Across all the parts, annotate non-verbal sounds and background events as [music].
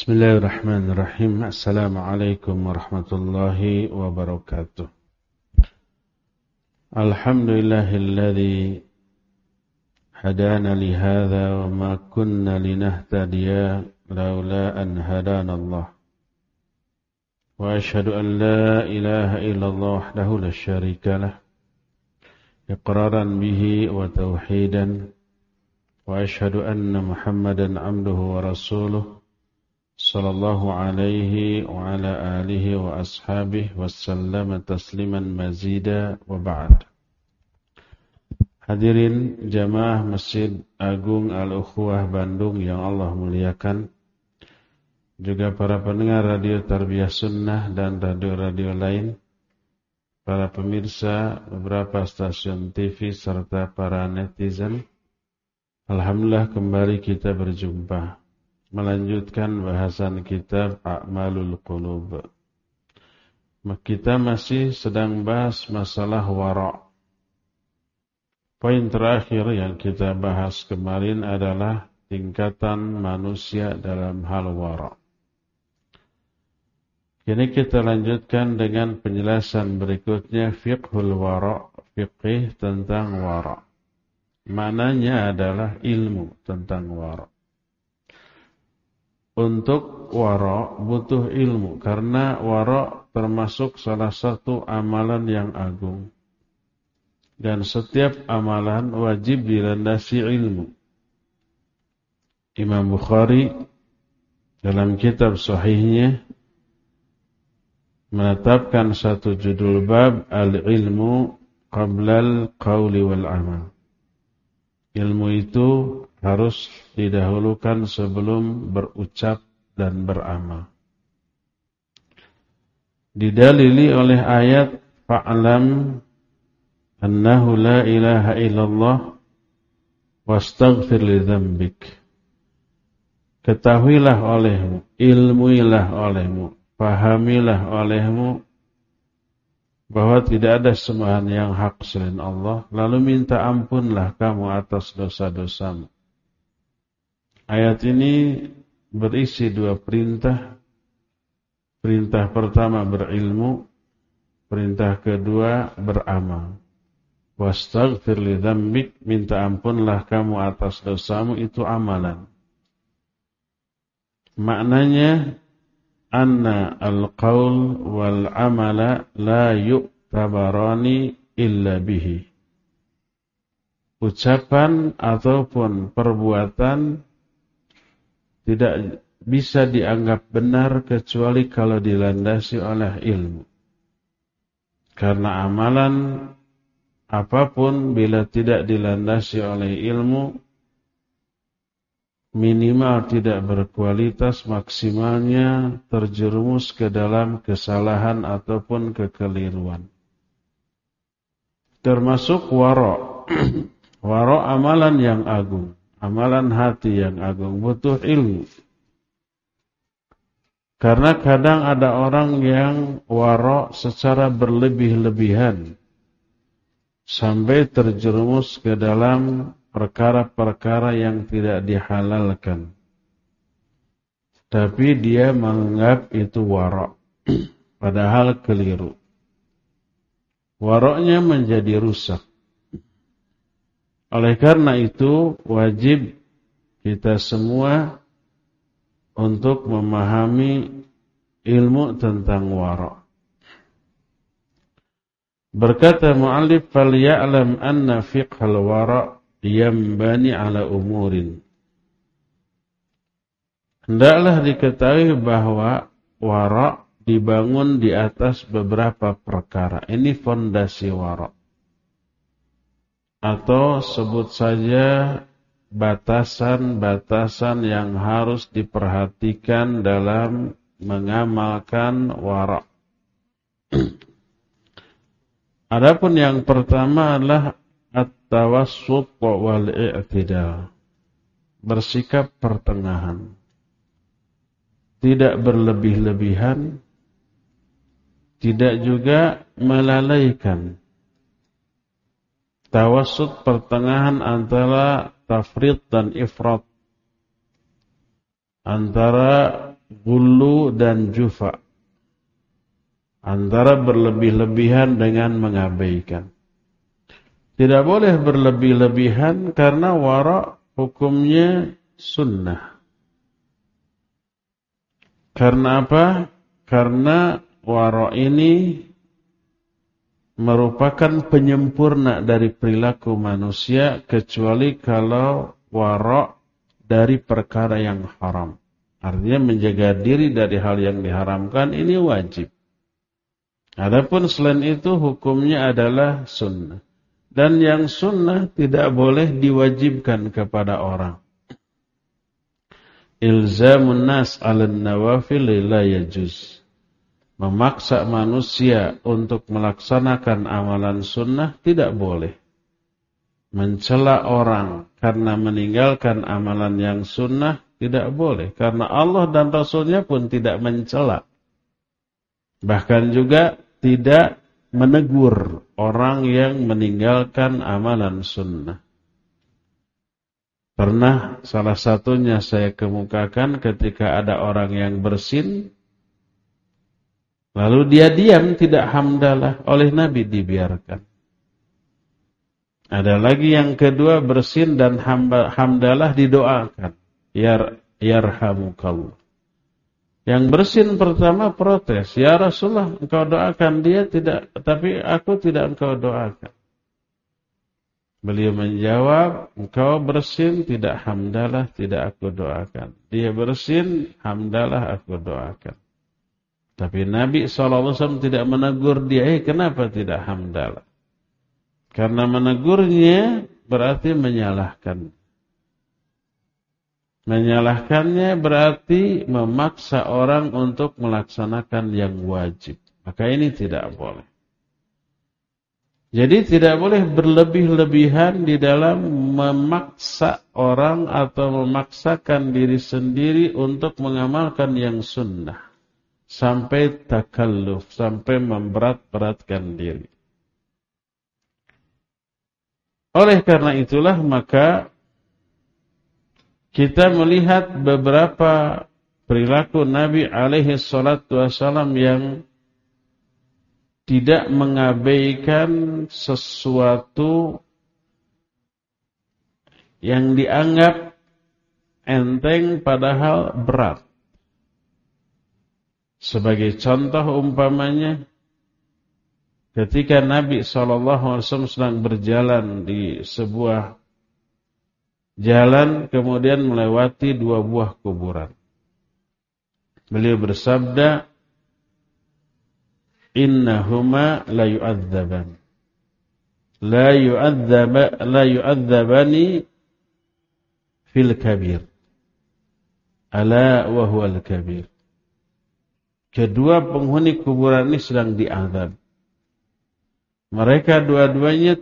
Bismillahirrahmanirrahim. Assalamualaikum warahmatullahi wabarakatuh. Alhamdulillahilladzi hadana li hadza wa ma kunna linahtadiya laula an hadana Allah. Wa ashhadu an la ilaha illallah wahdahu la syarika lah. Iqraran bihi wa tauhidan. Wa ashhadu anna Muhammadan 'abduhu wa rasuluhu صلى الله عليه وعلى آله وأصحابه وسلم تسليما مزيدا وبعد Hadirin jamaah Masjid Agung Al-Ukhwah Bandung yang Allah muliakan Juga para pendengar radio Tarbiyah Sunnah dan radio-radio lain Para pemirsa beberapa stasiun TV serta para netizen Alhamdulillah kembali kita berjumpa melanjutkan bahasan kitab A'malul Qulub. Kita masih sedang bahas masalah wara'. Poin terakhir yang kita bahas kemarin adalah tingkatan manusia dalam hal wara'. Kini kita lanjutkan dengan penjelasan berikutnya fiqhul wara', fiqih tentang wara'. Maknanya adalah ilmu tentang wara' untuk waro butuh ilmu karena waro termasuk salah satu amalan yang agung. Dan setiap amalan wajib dilandasi ilmu. Imam Bukhari dalam kitab sahihnya menetapkan satu judul bab al-ilmu qablal qawli wal amal. Ilmu itu harus didahulukan sebelum berucap dan beramal. Didalili oleh ayat fa'lam annahu la ilaha illallah wastaghfir li dzambik. Ketahuilah olehmu, ilmuilah olehmu, pahamilah olehmu bahwa tidak ada sembahan yang hak selain Allah, lalu minta ampunlah kamu atas dosa-dosamu. Ayat ini berisi dua perintah. Perintah pertama berilmu, perintah kedua beramal. Wastaghfir li dzambik, minta ampunlah kamu atas dosamu itu amalan. Maknanya anna al-qaul wal amala la yu'tabarani illa bihi. Ucapan ataupun perbuatan tidak bisa dianggap benar kecuali kalau dilandasi oleh ilmu. Karena amalan apa pun bila tidak dilandasi oleh ilmu, minimal tidak berkualitas, maksimalnya terjerumus ke dalam kesalahan ataupun kekeliruan. Termasuk waro. [clears throat] waro amalan yang agung. Amalan hati yang agung butuh ilmu. Karena kadang ada orang yang warok secara berlebih-lebihan. Sampai terjerumus ke dalam perkara-perkara yang tidak dihalalkan. Tapi dia menganggap itu warok. [clears throat] Padahal keliru. Waroknya menjadi rusak. Oleh karena itu wajib kita semua untuk memahami ilmu tentang wara. Berkata muallif falyalam anna fiqhal wara yambani ala umurin. Hendaklah diketahui bahwa wara dibangun di atas beberapa perkara. Ini fondasi wara atau sebut saja batasan-batasan yang harus diperhatikan dalam mengamalkan warak. [clears throat] Adapun yang pertama adalah at-tawassut wal i'tidal. Bersikap pertengahan. Tidak berlebih-lebihan, tidak juga melalaikan Tawasud pertengahan antara tafrid dan ifrat. Antara gulu dan jufa. Antara berlebih-lebihan dengan mengabaikan. Tidak boleh berlebih-lebihan karena wara hukumnya sunnah. Karena apa? Karena wara ini merupakan penyempurna dari perilaku manusia kecuali kalau wara dari perkara yang haram. Artinya menjaga diri dari hal yang diharamkan ini wajib. Adapun selain itu hukumnya adalah sunnah. Dan yang sunnah tidak boleh diwajibkan kepada orang. Ilzamun nas ala nawafil la yajuz. Memaksa manusia untuk melaksanakan amalan sunnah tidak boleh. Mencela orang karena meninggalkan amalan yang sunnah tidak boleh. Karena Allah dan Rasulnya pun tidak mencela. Bahkan juga tidak menegur orang yang meninggalkan amalan sunnah. Pernah salah satunya saya kemukakan ketika ada orang yang bersin, lalu dia diam tidak hamdalah oleh Nabi dibiarkan. Ada lagi yang kedua bersin dan hamdalah didoakan. Yar, yarhamukallah. Yang bersin pertama protes, "Ya Rasulullah, engkau doakan dia tidak, tapi aku tidak engkau doakan." Beliau menjawab, "Engkau bersin tidak hamdalah, tidak aku doakan." Dia bersin, hamdalah aku doakan. Tapi Nabi SAW tidak menegur dia, "Eh, kenapa tidak hamdalah?" Karena menegurnya berarti menyalahkan. Menyalahkannya berarti memaksa orang untuk melaksanakan yang wajib. Maka ini tidak boleh. Jadi tidak boleh berlebih-lebihan di dalam memaksa orang atau memaksakan diri sendiri untuk mengamalkan yang sunnah. Sampai takalluf, sampai memberat-beratkan diri. Oleh karena itulah maka kita melihat beberapa perilaku Nabi alaihi salatu wasallam yang tidak mengabaikan sesuatu yang dianggap enteng padahal berat. Sebagai contoh umpamanya ketika Nabi SAW sedang berjalan di sebuah jalan kemudian melewati dua buah kuburan. Beliau bersabda, Innahuma la yu'adzaban. La yu'adzaba la yu'adzabani fil kabir. Ala wa huwal kabir. Kedua penghuni kuburan ini sedang diazab. Mereka dua-duanya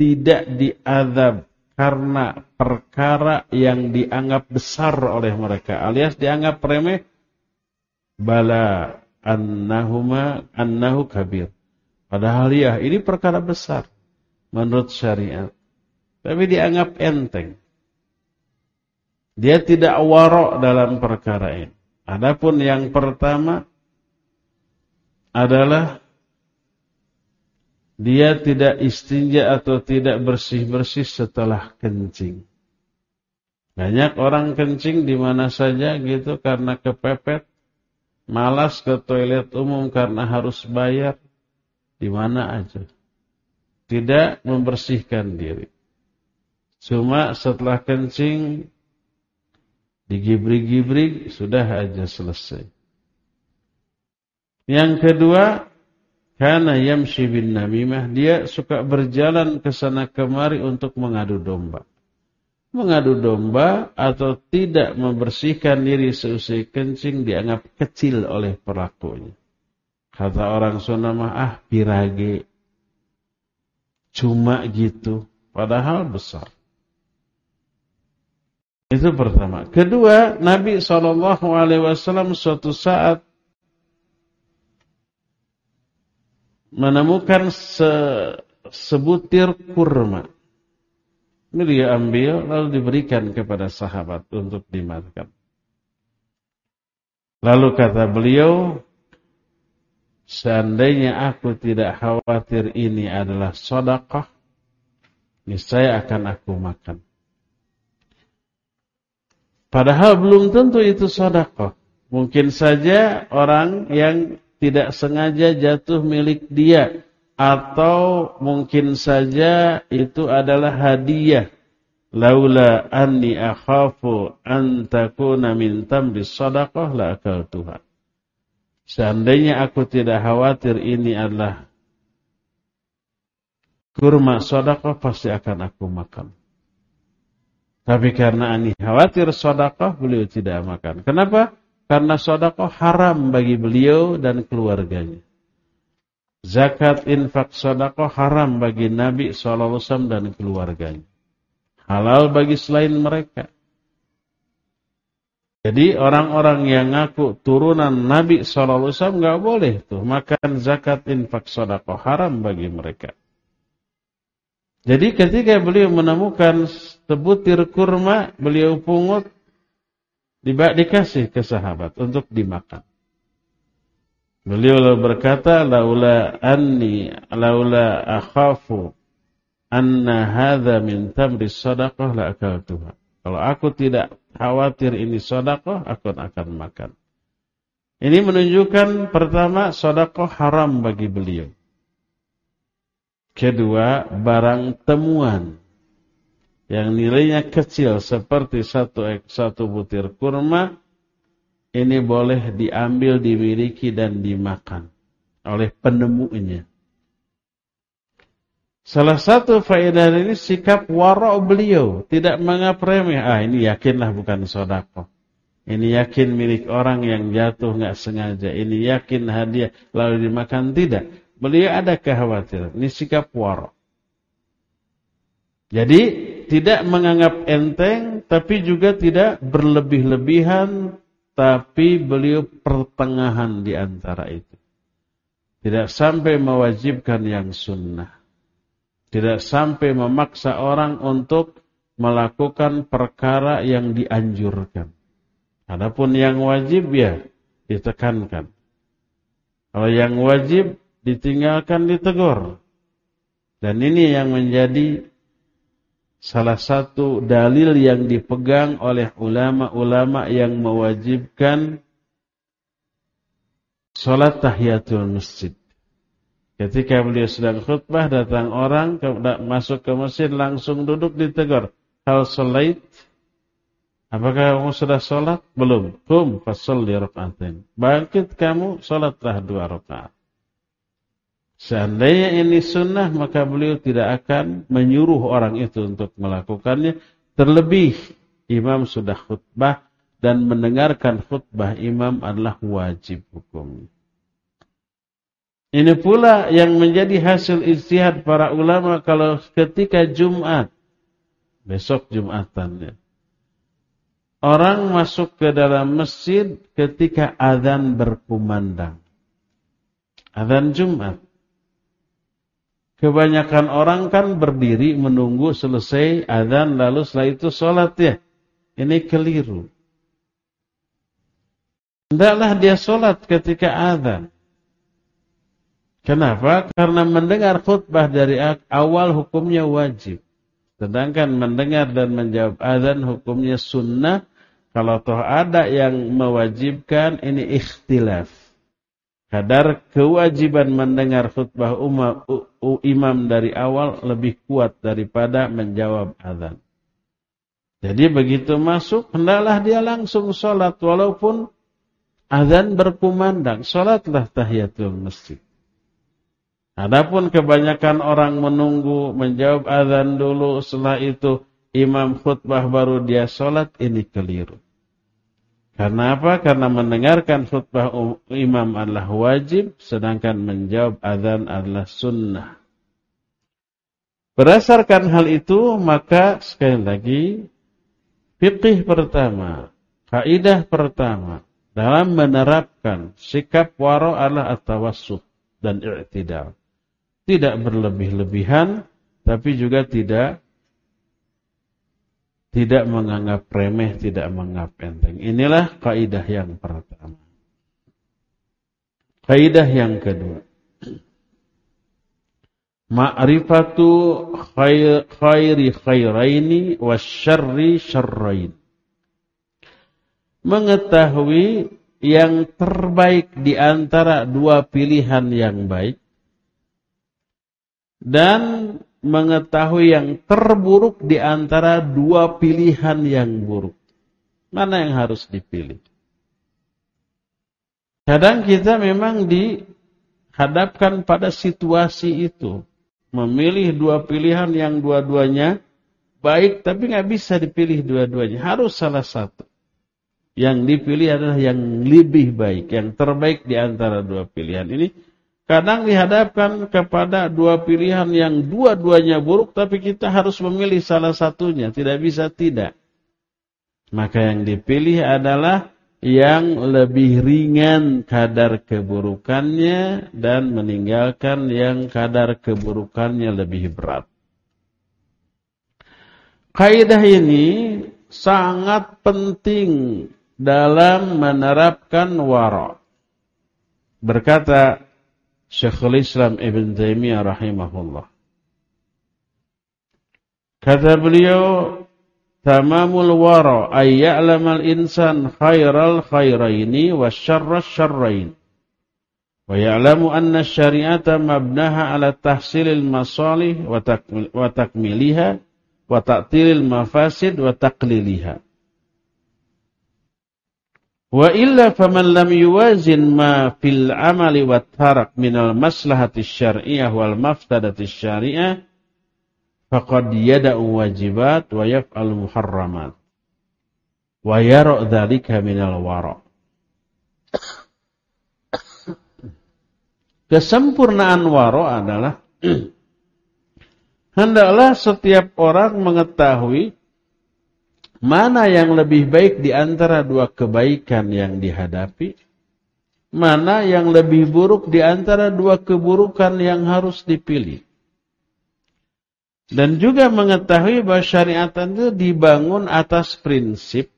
tidak diazab karena perkara yang dianggap besar oleh mereka alias dianggap remeh. Bala annahuma annahu kabir. Padahal ya ini perkara besar menurut syariat. Tapi dianggap enteng. Dia tidak warok dalam perkara ini. Adapun yang pertama adalah dia tidak istinja atau tidak bersih-bersih setelah kencing. Banyak orang kencing di mana saja gitu karena kepepet, malas ke toilet umum karena harus bayar, di mana aja. Tidak membersihkan diri. Cuma setelah kencing, digibri-gibri, sudah aja selesai. Yang kedua, karena yamshi bin namimah, dia suka berjalan ke sana kemari untuk mengadu domba. Mengadu domba atau tidak membersihkan diri seusai kencing dianggap kecil oleh pelakunya. Kata orang Sunda mah, ah pirage. Cuma gitu. Padahal besar. Itu pertama. Kedua, Nabi SAW suatu saat menemukan se, sebutir kurma. Ini dia ambil lalu diberikan kepada sahabat untuk dimakan. Lalu kata beliau, seandainya aku tidak khawatir ini adalah sodakah, niscaya akan aku makan. Padahal belum tentu itu sodakah. Mungkin saja orang yang tidak sengaja jatuh milik dia atau mungkin saja itu adalah hadiah. Laula anni akhafu an takuna min tamri sadaqah la akaltuha. Seandainya aku tidak khawatir ini adalah kurma sedekah pasti akan aku makan. Tapi karena ani khawatir sedekah beliau tidak makan. Kenapa karena sedekah haram bagi beliau dan keluarganya Zakat infak sedekah haram bagi Nabi SAW dan keluarganya. Halal bagi selain mereka. Jadi orang-orang yang ngaku turunan Nabi SAW nggak boleh tuh makan zakat infak sedekah haram bagi mereka. Jadi ketika beliau menemukan sebutir kurma, beliau pungut, dikasih ke sahabat untuk dimakan. Beliau berkata, laula anni laula akhafu anna hadza min tamri sadaqah la akaltuha. Kalau aku tidak khawatir ini sedekah, aku akan makan. Ini menunjukkan pertama sedekah haram bagi beliau. Kedua, barang temuan yang nilainya kecil seperti satu satu butir kurma ini boleh diambil, dimiliki dan dimakan oleh penemunya. Salah satu faedah ini sikap wara' beliau, tidak menganggap remeh. Ah, ini yakinlah bukan sodako. Ini yakin milik orang yang jatuh nggak sengaja. Ini yakin hadiah lalu dimakan tidak. Beliau ada kekhawatiran. Ini sikap wara'. Jadi tidak menganggap enteng, tapi juga tidak berlebih-lebihan tapi beliau pertengahan di antara itu. Tidak sampai mewajibkan yang sunnah. Tidak sampai memaksa orang untuk melakukan perkara yang dianjurkan. Adapun yang wajib ya ditekankan. Kalau yang wajib ditinggalkan ditegur. Dan ini yang menjadi salah satu dalil yang dipegang oleh ulama-ulama yang mewajibkan sholat tahiyatul masjid. Ketika beliau sedang khutbah, datang orang masuk ke masjid langsung duduk ditegur. Hal solait? Apakah kamu sudah sholat? Belum. Kum fasolli rakaatin. Bangkit kamu, sholatlah dua rakaat. Seandainya ini sunnah, maka beliau tidak akan menyuruh orang itu untuk melakukannya. Terlebih, imam sudah khutbah dan mendengarkan khutbah imam adalah wajib hukum. Ini pula yang menjadi hasil istihad para ulama kalau ketika Jumat, besok Jumatan ya. Orang masuk ke dalam masjid ketika azan berkumandang. Azan Jumat. Kebanyakan orang kan berdiri menunggu selesai azan lalu setelah itu sholat ya. Ini keliru. Tidaklah dia sholat ketika azan. Kenapa? Karena mendengar khutbah dari awal hukumnya wajib. Sedangkan mendengar dan menjawab azan hukumnya sunnah. Kalau toh ada yang mewajibkan ini ikhtilaf. Kadar kewajiban mendengar khutbah umam, imam dari awal lebih kuat daripada menjawab azan. Jadi begitu masuk, hendaklah dia langsung sholat. Walaupun azan berkumandang, sholatlah tahiyatul masjid. Adapun kebanyakan orang menunggu menjawab azan dulu, setelah itu imam khutbah baru dia sholat, ini keliru. Karena apa? Karena mendengarkan khutbah imam adalah wajib, sedangkan menjawab azan adalah sunnah. Berdasarkan hal itu, maka sekali lagi, fikih pertama, kaidah pertama, dalam menerapkan sikap waro adalah at-tawassut dan i'tidal. Tidak berlebih-lebihan, tapi juga tidak tidak menganggap remeh, tidak menganggap enteng. Inilah kaidah yang pertama. Kaidah yang kedua. Ma'rifatu khair, khairi khairaini wasyarri syarrain. Mengetahui yang terbaik di antara dua pilihan yang baik dan mengetahui yang terburuk di antara dua pilihan yang buruk. Mana yang harus dipilih? Kadang kita memang dihadapkan pada situasi itu. Memilih dua pilihan yang dua-duanya baik, tapi nggak bisa dipilih dua-duanya. Harus salah satu. Yang dipilih adalah yang lebih baik, yang terbaik di antara dua pilihan ini. Kadang dihadapkan kepada dua pilihan yang dua-duanya buruk, tapi kita harus memilih salah satunya. Tidak bisa tidak. Maka yang dipilih adalah yang lebih ringan kadar keburukannya dan meninggalkan yang kadar keburukannya lebih berat. Kaidah ini sangat penting dalam menerapkan wara. Berkata Syekhul Islam Ibn Taimiyah rahimahullah. Kata beliau, tamamul wara ay ya'lamal insan khairal khairaini wa syarras syarrain wa ya'lamu anna syari'ata mabnaha ala tahsilil masalih wa takmiliha wa ta'tilil mafasid wa taqliliha wa illa faman lam yuwazin ma fil amali wa tarak minal maslahati syar'iyah wal mafsadati syari'ah faqad yada'u wajibat wa yaf'al muharramat. Wa yara' dzalika minal wara' Kesempurnaan waro adalah [clears throat] hendaklah setiap orang mengetahui mana yang lebih baik di antara dua kebaikan yang dihadapi, mana yang lebih buruk di antara dua keburukan yang harus dipilih. Dan juga mengetahui bahwa syariat itu dibangun atas prinsip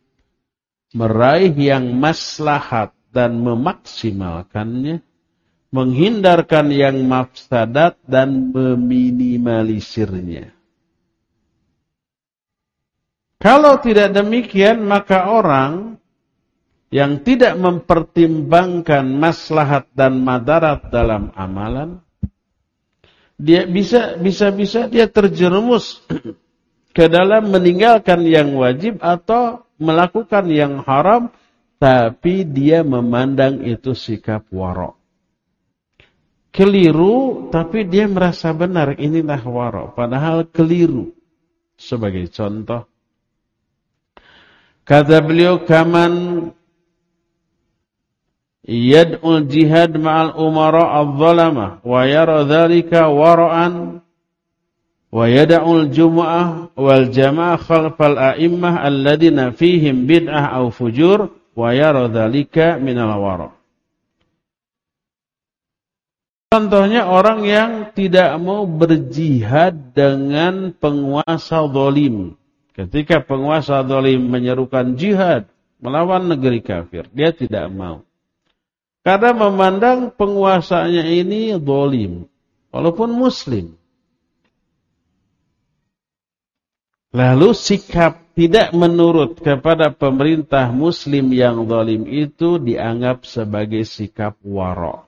meraih yang maslahat dan memaksimalkannya, menghindarkan yang mafsadat dan meminimalisirnya. Kalau tidak demikian, maka orang yang tidak mempertimbangkan maslahat dan madarat dalam amalan, dia bisa bisa bisa dia terjerumus [clears throat] ke dalam meninggalkan yang wajib atau melakukan yang haram tapi dia memandang itu sikap warok. Keliru tapi dia merasa benar inilah warok padahal keliru. Sebagai contoh kata beliau kaman yad'ul jihad ma'al umara al-zalama wa yara dhalika wara'an wa yad'ul jum'ah wal jama'ah khalfal a'immah alladhina fihim bid'ah aw fujur wa yara dhalika minal wara' Contohnya orang yang tidak mau berjihad dengan penguasa zalim. Ketika penguasa zalim menyerukan jihad melawan negeri kafir, dia tidak mau. Karena memandang penguasanya ini dolim. Walaupun muslim. Lalu sikap tidak menurut kepada pemerintah muslim yang dolim itu dianggap sebagai sikap warok.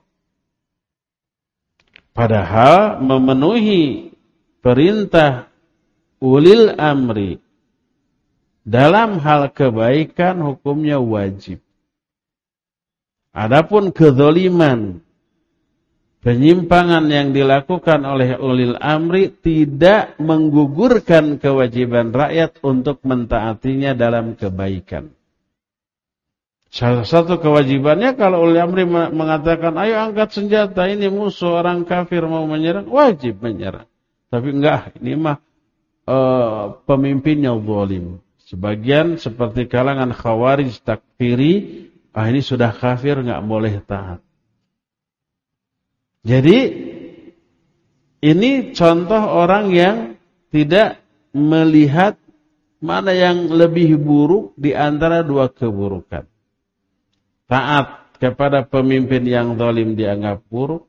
Padahal memenuhi perintah ulil amri dalam hal kebaikan hukumnya wajib. Adapun kezoliman, penyimpangan yang dilakukan oleh ulil amri tidak menggugurkan kewajiban rakyat untuk mentaatinya dalam kebaikan. Salah satu kewajibannya kalau ulil amri mengatakan, ayo angkat senjata, ini musuh orang kafir mau menyerang, wajib menyerang. Tapi enggak, ini mah uh, pemimpinnya zalim. Sebagian seperti kalangan khawarij takfiri ah ini sudah kafir nggak boleh taat. Jadi ini contoh orang yang tidak melihat mana yang lebih buruk di antara dua keburukan. Taat kepada pemimpin yang zalim dianggap buruk.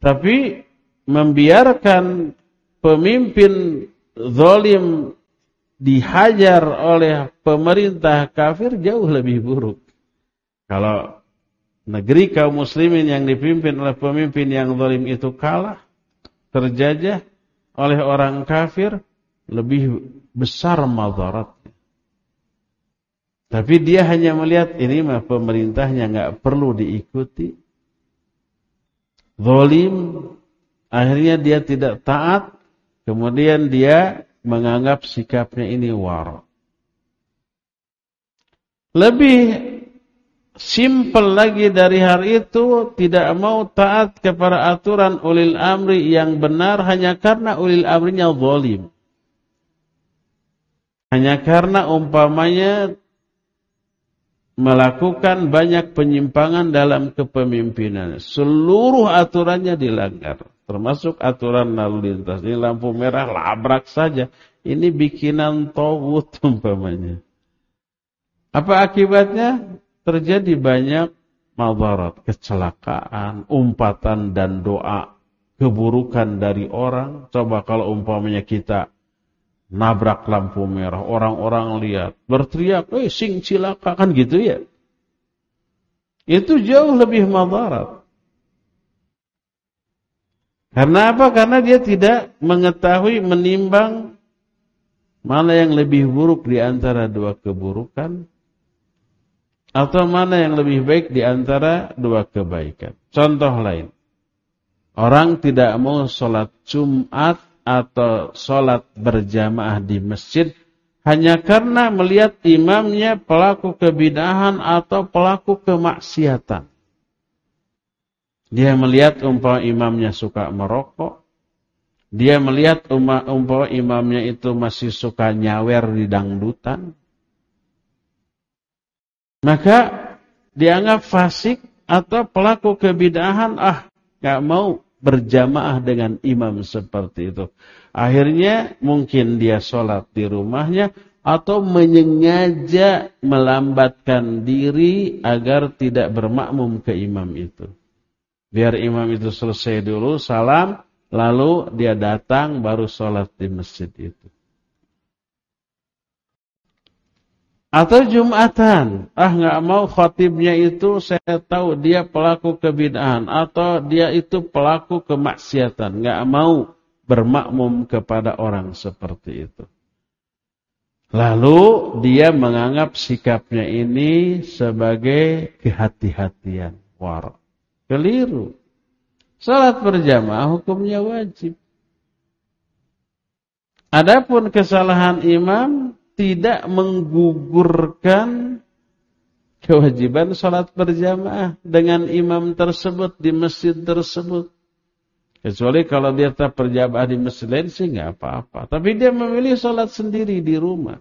Tapi membiarkan pemimpin zalim dihajar oleh pemerintah kafir jauh lebih buruk. Kalau negeri kaum muslimin yang dipimpin oleh pemimpin yang zalim itu kalah, terjajah oleh orang kafir, lebih besar madaratnya. Tapi dia hanya melihat ini mah pemerintahnya nggak perlu diikuti. Zolim, akhirnya dia tidak taat, kemudian dia menganggap sikapnya ini war. Lebih simpel lagi dari hari itu tidak mau taat kepada aturan ulil amri yang benar hanya karena ulil amrinya zalim. Hanya karena umpamanya melakukan banyak penyimpangan dalam kepemimpinan. Seluruh aturannya dilanggar. Termasuk aturan lalu lintas. Ini lampu merah labrak saja. Ini bikinan tawud [laughs] umpamanya. Apa akibatnya? Terjadi banyak madarat, kecelakaan, umpatan dan doa, keburukan dari orang. Coba kalau umpamanya kita nabrak lampu merah, orang-orang lihat, berteriak, eh sing cilaka, kan gitu ya. Itu jauh lebih madarat. Karena apa? Karena dia tidak mengetahui menimbang mana yang lebih buruk di antara dua keburukan atau mana yang lebih baik di antara dua kebaikan. Contoh lain. Orang tidak mau sholat Jumat atau sholat berjamaah di masjid hanya karena melihat imamnya pelaku kebidahan atau pelaku kemaksiatan. Dia melihat umpama imamnya suka merokok. Dia melihat umpama imamnya itu masih suka nyawer di dangdutan. Maka dianggap fasik atau pelaku kebidahan, ah gak mau berjamaah dengan imam seperti itu. Akhirnya mungkin dia sholat di rumahnya atau menyengaja melambatkan diri agar tidak bermakmum ke imam itu. Biar imam itu selesai dulu, salam, lalu dia datang baru sholat di masjid itu. Atau Jumatan. Ah nggak mau khotibnya itu saya tahu dia pelaku kebid'ahan. Atau dia itu pelaku kemaksiatan. Nggak mau bermakmum kepada orang seperti itu. Lalu dia menganggap sikapnya ini sebagai kehati-hatian. War. Keliru. Salat berjamaah hukumnya wajib. Adapun kesalahan imam tidak menggugurkan kewajiban sholat berjamaah dengan imam tersebut di masjid tersebut. Kecuali kalau dia tak berjamaah di masjid lain sih nggak apa-apa. Tapi dia memilih sholat sendiri di rumah.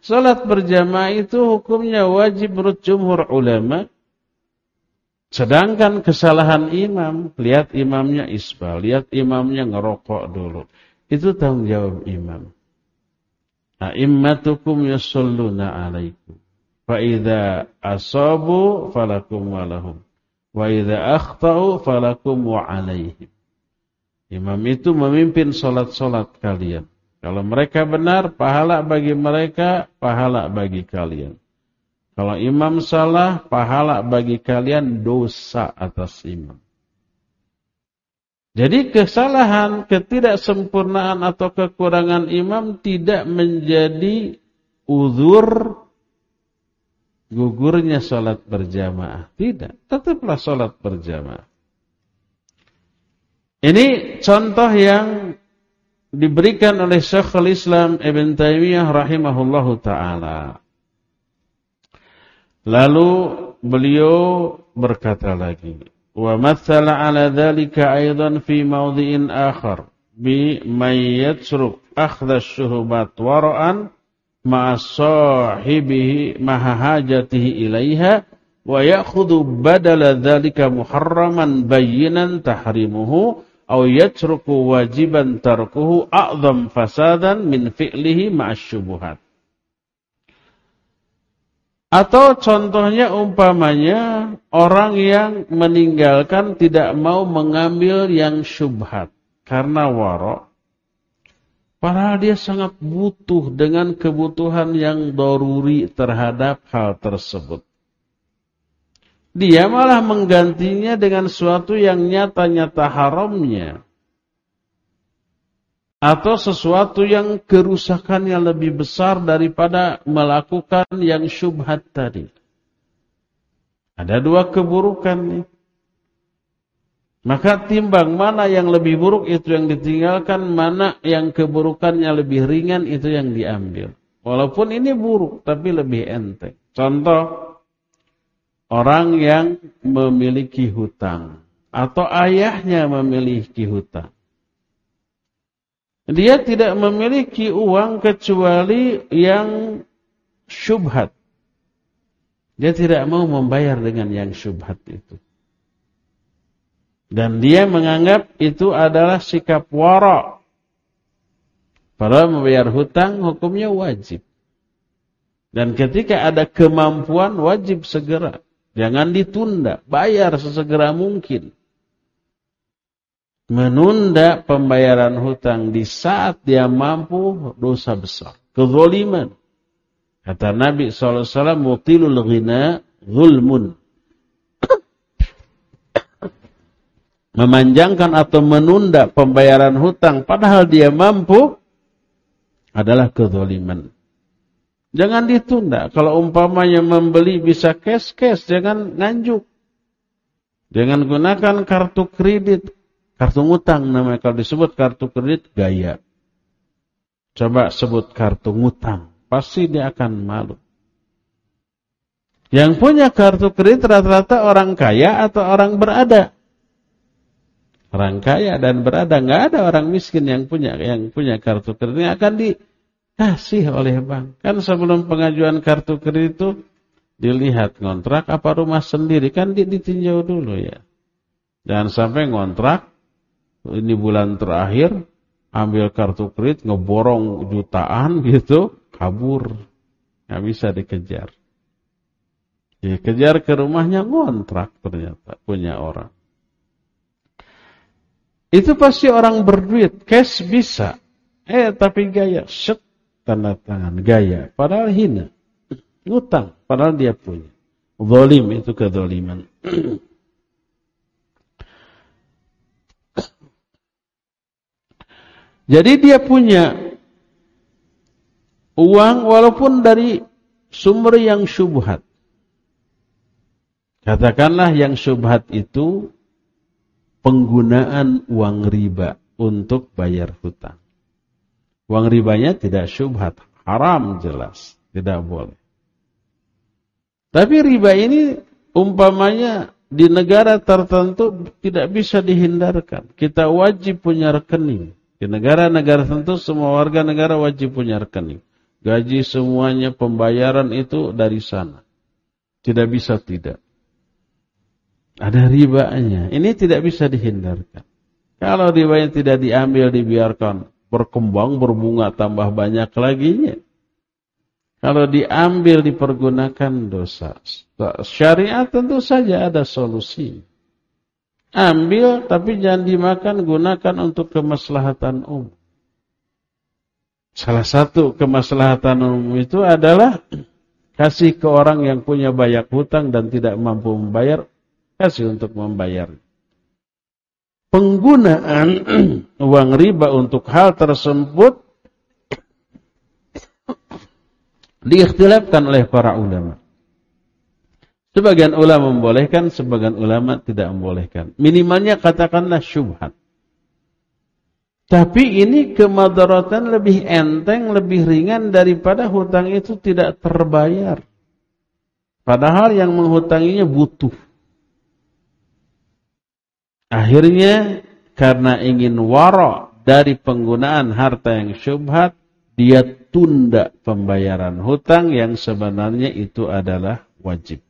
Sholat berjamaah itu hukumnya wajib menurut jumhur ulama. Sedangkan kesalahan imam, lihat imamnya isbal, lihat imamnya ngerokok dulu. Itu tanggung jawab imam. A'immatukum yusalluna alaikum. Fa idza asabu falakum walahum. Wa idza akhtau falakum wa alaihim. Imam itu memimpin salat-salat kalian. Kalau mereka benar, pahala bagi mereka, pahala bagi kalian. Kalau imam salah, pahala bagi kalian dosa atas imam. Jadi kesalahan, ketidaksempurnaan atau kekurangan imam tidak menjadi uzur gugurnya sholat berjamaah. Tidak, tetaplah sholat berjamaah. Ini contoh yang diberikan oleh Syekhul Islam Ibn Taimiyah rahimahullahu taala. Lalu beliau berkata lagi, ومثل على ذلك أيضا في موضع آخر بمن يترك أخذ الشهبات ورعا مع صاحبه مع حاجته إليها ويأخذ بدل ذلك محرما بينا تحريمه أو يترك واجبا تركه أعظم فسادا من فعله مع الشبهات Atau contohnya umpamanya orang yang meninggalkan tidak mau mengambil yang syubhat karena warok. Padahal dia sangat butuh dengan kebutuhan yang doruri terhadap hal tersebut. Dia malah menggantinya dengan sesuatu yang nyata-nyata haramnya atau sesuatu yang kerusakannya lebih besar daripada melakukan yang syubhat tadi. Ada dua keburukan nih. Maka timbang mana yang lebih buruk itu yang ditinggalkan, mana yang keburukannya lebih ringan itu yang diambil. Walaupun ini buruk tapi lebih enteng. Contoh orang yang memiliki hutang atau ayahnya memiliki hutang. Dia tidak memiliki uang kecuali yang syubhat. Dia tidak mau membayar dengan yang syubhat itu. Dan dia menganggap itu adalah sikap wara. Padahal membayar hutang hukumnya wajib. Dan ketika ada kemampuan wajib segera. Jangan ditunda, bayar sesegera mungkin menunda pembayaran hutang di saat dia mampu dosa besar. Kezoliman. Kata Nabi SAW, mutilul ghina zulmun. Memanjangkan atau menunda pembayaran hutang padahal dia mampu adalah kezoliman. Jangan ditunda. Kalau umpamanya membeli bisa cash-cash, jangan nganjuk. Jangan gunakan kartu kredit, Kartu ngutang namanya kalau disebut kartu kredit gaya. Coba sebut kartu ngutang, pasti dia akan malu. Yang punya kartu kredit rata-rata orang kaya atau orang berada. Orang kaya dan berada, nggak ada orang miskin yang punya yang punya kartu kredit yang akan dikasih oleh bank. Kan sebelum pengajuan kartu kredit itu dilihat kontrak apa rumah sendiri kan ditinjau dulu ya. Jangan sampai ngontrak ini bulan terakhir ambil kartu kredit ngeborong jutaan [laughs] gitu kabur. Nggak bisa dikejar. Ya kejar ke rumahnya ngontrak ternyata punya orang. Itu pasti orang berduit cash bisa. Eh tapi gaya set tanda tangan gaya. Padahal hina ngutang padahal dia punya. Zalim itu kezaliman [clears throat] Jadi dia punya uang walaupun dari sumber yang syubhat. Katakanlah yang syubhat itu penggunaan uang riba untuk bayar hutang. Uang ribanya tidak syubhat, haram jelas, tidak boleh. Tapi riba ini umpamanya di negara tertentu tidak bisa dihindarkan. Kita wajib punya rekening. Di negara-negara tentu semua warga negara wajib punya rekening. Gaji semuanya pembayaran itu dari sana. Tidak bisa tidak. Ada ribanya. Ini tidak bisa dihindarkan. Kalau ribanya tidak diambil, dibiarkan berkembang, berbunga, tambah banyak lagi. Kalau diambil, dipergunakan dosa. Syariat tentu saja ada solusi. Ambil tapi jangan dimakan, gunakan untuk kemaslahatan umum. Salah satu kemaslahatan umum itu adalah kasih ke orang yang punya banyak hutang dan tidak mampu membayar, kasih untuk membayar. Penggunaan [clears throat] uang riba untuk hal tersebut diikhtilafkan oleh para ulama. Sebagian ulama membolehkan, sebagian ulama tidak membolehkan. Minimalnya katakanlah syubhat. Tapi ini kemadaratan lebih enteng, lebih ringan daripada hutang itu tidak terbayar. Padahal yang menghutanginya butuh. Akhirnya karena ingin wara dari penggunaan harta yang syubhat, dia tunda pembayaran hutang yang sebenarnya itu adalah wajib.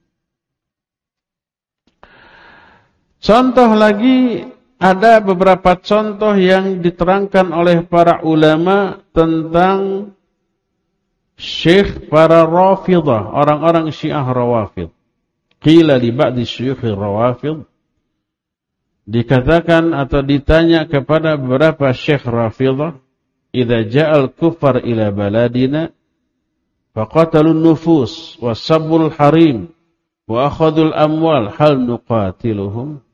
Contoh lagi ada beberapa contoh yang diterangkan oleh para ulama tentang syekh para rafidah, orang-orang syiah rawafid. Qila li ba'di syuyukh rawafid. Dikatakan atau ditanya kepada beberapa syekh rafidah, "Idza ja'al kufar ila baladina faqatalun nufus wa sabbul harim wa akhadul amwal hal nuqatiluhum?"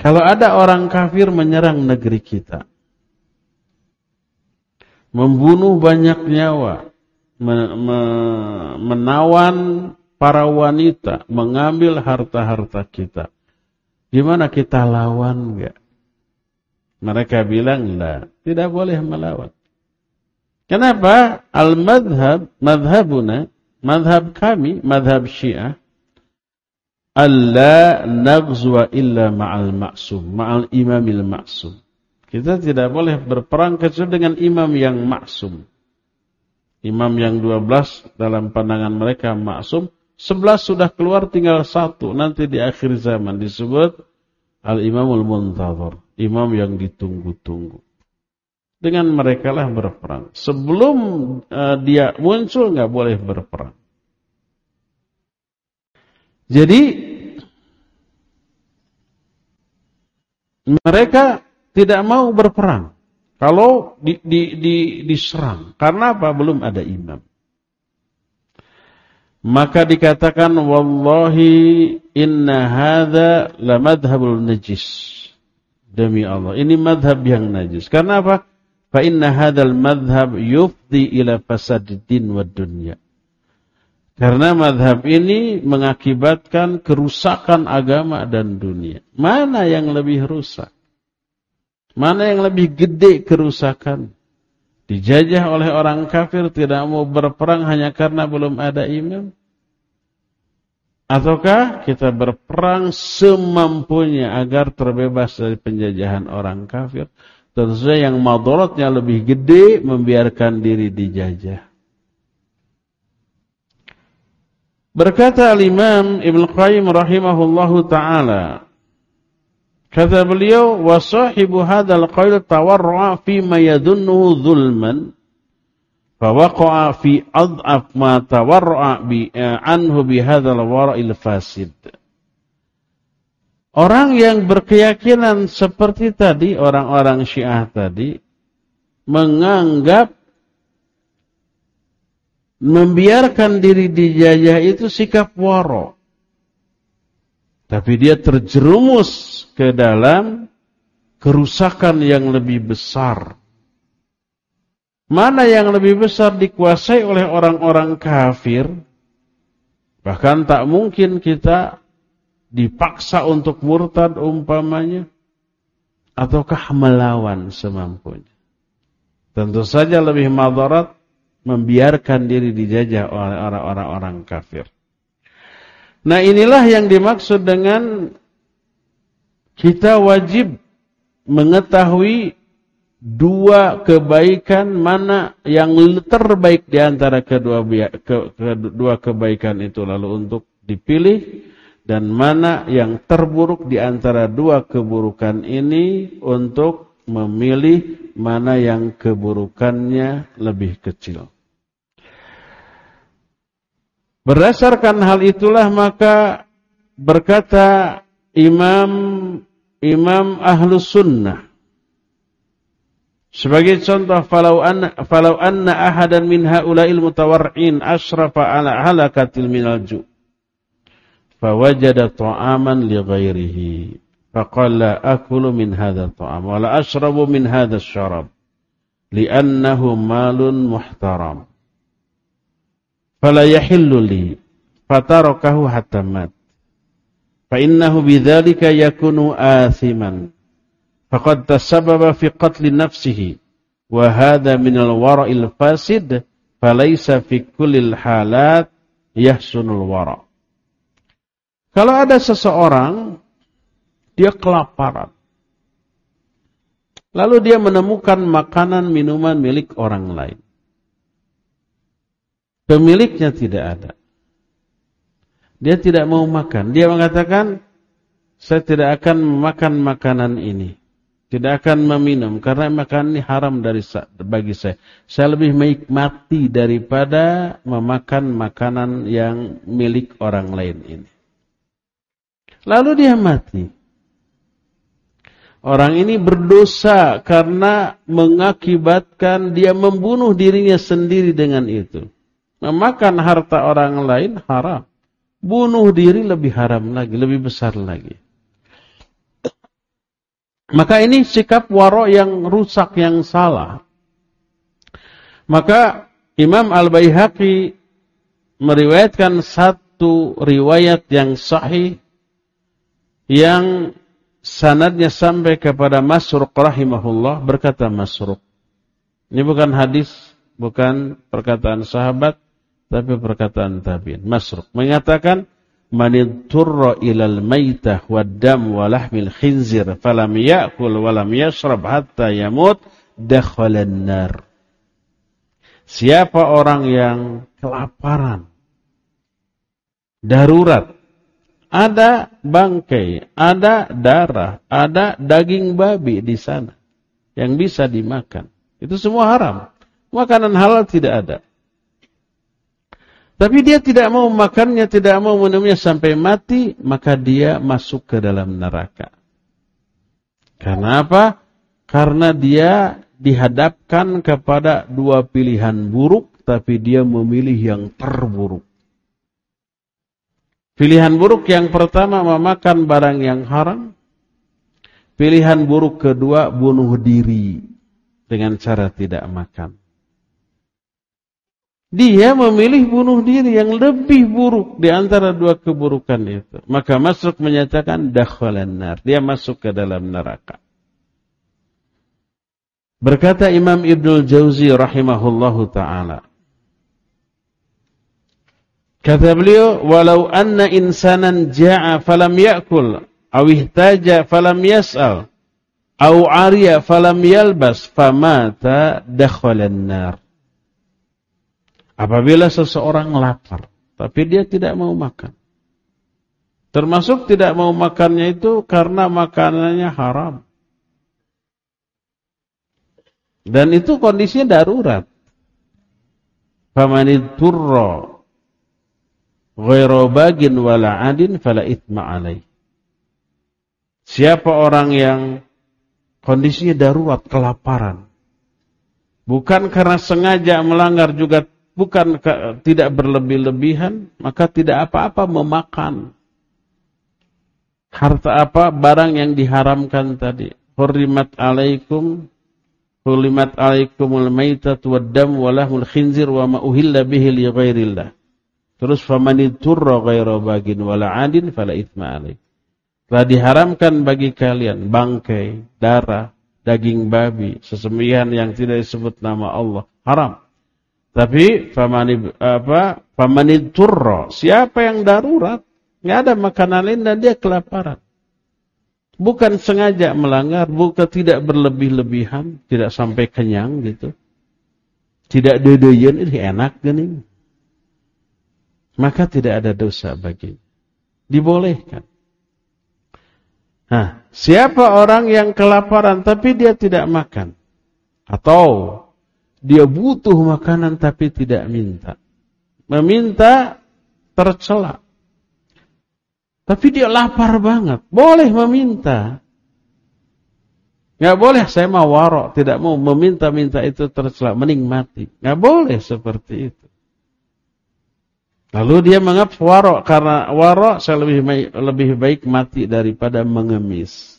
Kalau ada orang kafir menyerang negeri kita, membunuh banyak nyawa, menawan para wanita, mengambil harta-harta kita, gimana kita lawan enggak? Mereka bilang, lah, tidak boleh melawan. Kenapa? Al-madhab, madhabuna, madhab kami, madhab syiah, alla naghzuwa illa ma'al ma'sum, ma'al imamil ma'sum. Kita tidak boleh berperang kecuali dengan imam yang maksum. Imam yang 12 dalam pandangan mereka maksum, 11 sudah keluar tinggal satu. Nanti di akhir zaman disebut Al-Imamul Muntazar, imam yang ditunggu-tunggu. Dengan mereka lah berperang. Sebelum uh, dia muncul nggak boleh berperang. Jadi mereka tidak mau berperang kalau di, di, di, diserang. Karena apa? Belum ada imam. Maka dikatakan wallahi inna hadza la madhhabul najis. Demi Allah, ini madhab yang najis. Karena apa? Fa inna hadzal madhab yufdi ila fasadid wa dunya. Karena madhab ini mengakibatkan kerusakan agama dan dunia. Mana yang lebih rusak? Mana yang lebih gede kerusakan? Dijajah oleh orang kafir tidak mau berperang hanya karena belum ada imam? Ataukah kita berperang semampunya agar terbebas dari penjajahan orang kafir? Tentu saja yang madorotnya lebih gede membiarkan diri dijajah. Berkata al-Imam Ibn Qayyim rahimahullahu taala kata beliau wa sahibu hadzal qail tawarra fi ma yadhunnu zulman fa waqa'a fi adhaf ma tawarra bi eh, anhu bi hadzal wara'il fasid. Orang yang berkeyakinan seperti tadi orang-orang Syiah tadi menganggap membiarkan diri dijajah itu sikap waro. Tapi dia terjerumus ke dalam kerusakan yang lebih besar. Mana yang lebih besar dikuasai oleh orang-orang kafir? Bahkan tak mungkin kita dipaksa untuk murtad umpamanya. Ataukah melawan semampunya. Tentu saja lebih madarat membiarkan diri dijajah oleh orang-orang kafir. Nah inilah yang dimaksud dengan kita wajib mengetahui dua kebaikan mana yang terbaik di antara kedua, kedua kebaikan itu lalu untuk dipilih dan mana yang terburuk di antara dua keburukan ini untuk memilih mana yang keburukannya lebih kecil. Berdasarkan hal itulah maka berkata Imam Imam Ahlus Sunnah sebagai contoh falau anna falau anna ahadan min haula'il mutawarrin asrafa ala halakatil minal ju fawajada ta'aman li ghairihi فقال لا أكل من هذا الطعام ولا أشرب من هذا الشراب لأنه مال محترم. فلا يحل لي. فتركه حتى مات. فإنه بذلك يكون آثما. فقد تسبب في قتل نفسه. وهذا من الورع الفاسد. فليس في كل الحالات يحسن الورع. Kalau ada seseorang Dia kelaparan. Lalu dia menemukan makanan minuman milik orang lain. Pemiliknya tidak ada. Dia tidak mau makan. Dia mengatakan, saya tidak akan memakan makanan ini. Tidak akan meminum karena makan ini haram dari bagi saya. Saya lebih menikmati daripada memakan makanan yang milik orang lain ini. Lalu dia mati. Orang ini berdosa karena mengakibatkan dia membunuh dirinya sendiri dengan itu. Memakan harta orang lain haram. Bunuh diri lebih haram lagi, lebih besar lagi. Maka ini sikap waro yang rusak, yang salah. Maka Imam Al-Baihaqi meriwayatkan satu riwayat yang sahih yang sanadnya sampai kepada Masruq rahimahullah berkata Masruq. Ini bukan hadis, bukan perkataan sahabat, tapi perkataan tabi'in. Masruq mengatakan man turra ilal maitah wad dam wa lahmil khinzir falam ya'kul wa lam yashrab hatta yamut dakhalan nar Siapa orang yang kelaparan darurat ada bangkai, ada darah, ada daging babi di sana yang bisa dimakan. Itu semua haram. Makanan halal tidak ada. Tapi dia tidak mau makannya, tidak mau minumnya sampai mati, maka dia masuk ke dalam neraka. Karena apa? Karena dia dihadapkan kepada dua pilihan buruk, tapi dia memilih yang terburuk. Pilihan buruk yang pertama memakan barang yang haram. Pilihan buruk kedua bunuh diri dengan cara tidak makan. Dia memilih bunuh diri yang lebih buruk di antara dua keburukan itu. Maka masuk menyatakan dakhalan nar. Dia masuk ke dalam neraka. Berkata Imam Ibnul Jauzi rahimahullahu taala. Kata beliau, walau anna insanan ja'a falam ya'kul, aw ihtaja falam yas'al, aw ariya falam yalbas, famata dakhalan nar. Apabila seseorang lapar, tapi dia tidak mau makan. Termasuk tidak mau makannya itu karena makanannya haram. Dan itu kondisinya darurat. Famanid turra ghairu wala adin fala ithma alaih. Siapa orang yang kondisinya darurat, kelaparan. Bukan karena sengaja melanggar juga bukan ke, tidak berlebih-lebihan, maka tidak apa-apa memakan harta apa barang yang diharamkan tadi. Hurrimat alaikum Hurrimat alaikumul maitatu waddam walahul khinzir wa ma uhilla bihi li ghairillah. Terus famaniturra ghaira bagin wala adin fala itsma alaih. Telah diharamkan bagi kalian bangkai, darah, daging babi, sesembelihan yang tidak disebut nama Allah. Haram. Tapi famani apa? Famani turro. Siapa yang darurat, nggak ada makanan lain dan dia kelaparan. Bukan sengaja melanggar, bukan tidak berlebih-lebihan, tidak sampai kenyang gitu. Tidak dedeyen ini enak gini. Maka tidak ada dosa bagi. Dibolehkan. Nah, siapa orang yang kelaparan tapi dia tidak makan? Atau dia butuh makanan tapi tidak minta. Meminta tercela. Tapi dia lapar banget. Boleh meminta. Nggak boleh saya mau warok. Tidak mau meminta-minta itu tercela. Mending mati. Nggak boleh seperti itu. Lalu dia menganggap warok. Karena warok saya lebih baik, lebih baik mati daripada mengemis.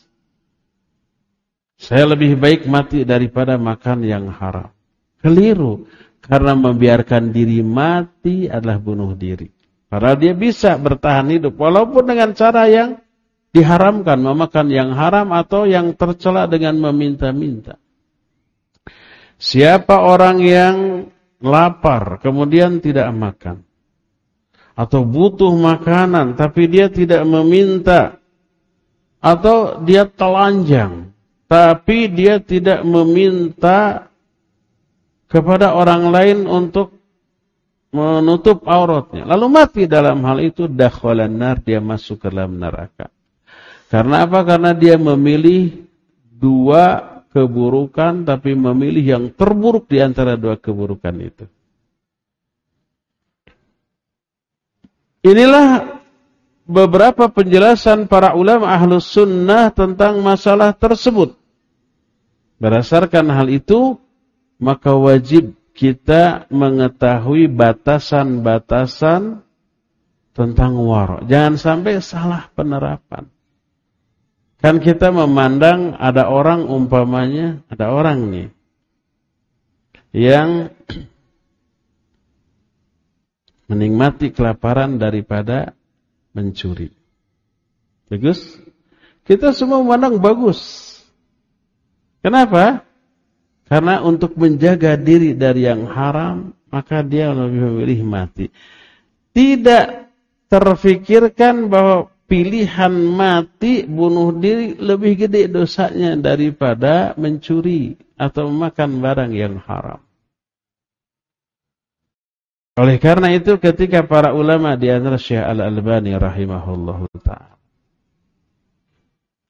Saya lebih baik mati daripada makan yang haram. Keliru. Karena membiarkan diri mati adalah bunuh diri. Padahal dia bisa bertahan hidup. Walaupun dengan cara yang diharamkan. Memakan yang haram atau yang tercela dengan meminta-minta. Siapa orang yang lapar kemudian tidak makan. Atau butuh makanan tapi dia tidak meminta. Atau dia telanjang. Tapi dia tidak meminta kepada orang lain untuk menutup auratnya. Lalu mati dalam hal itu dakhalan nar dia masuk ke dalam neraka. Karena apa? Karena dia memilih dua keburukan tapi memilih yang terburuk di antara dua keburukan itu. Inilah beberapa penjelasan para ulama ahlus sunnah tentang masalah tersebut. Berdasarkan hal itu, maka wajib kita mengetahui batasan-batasan tentang waro. Jangan sampai salah penerapan. Kan kita memandang ada orang umpamanya, ada orang nih yang menikmati kelaparan daripada mencuri. Bagus? Kita semua memandang bagus. Kenapa? Karena untuk menjaga diri dari yang haram, maka dia lebih memilih mati. Tidak terfikirkan bahwa pilihan mati bunuh diri lebih gede dosanya daripada mencuri atau memakan barang yang haram. Oleh karena itu ketika para ulama di antara Syekh Al-Albani rahimahullahu taala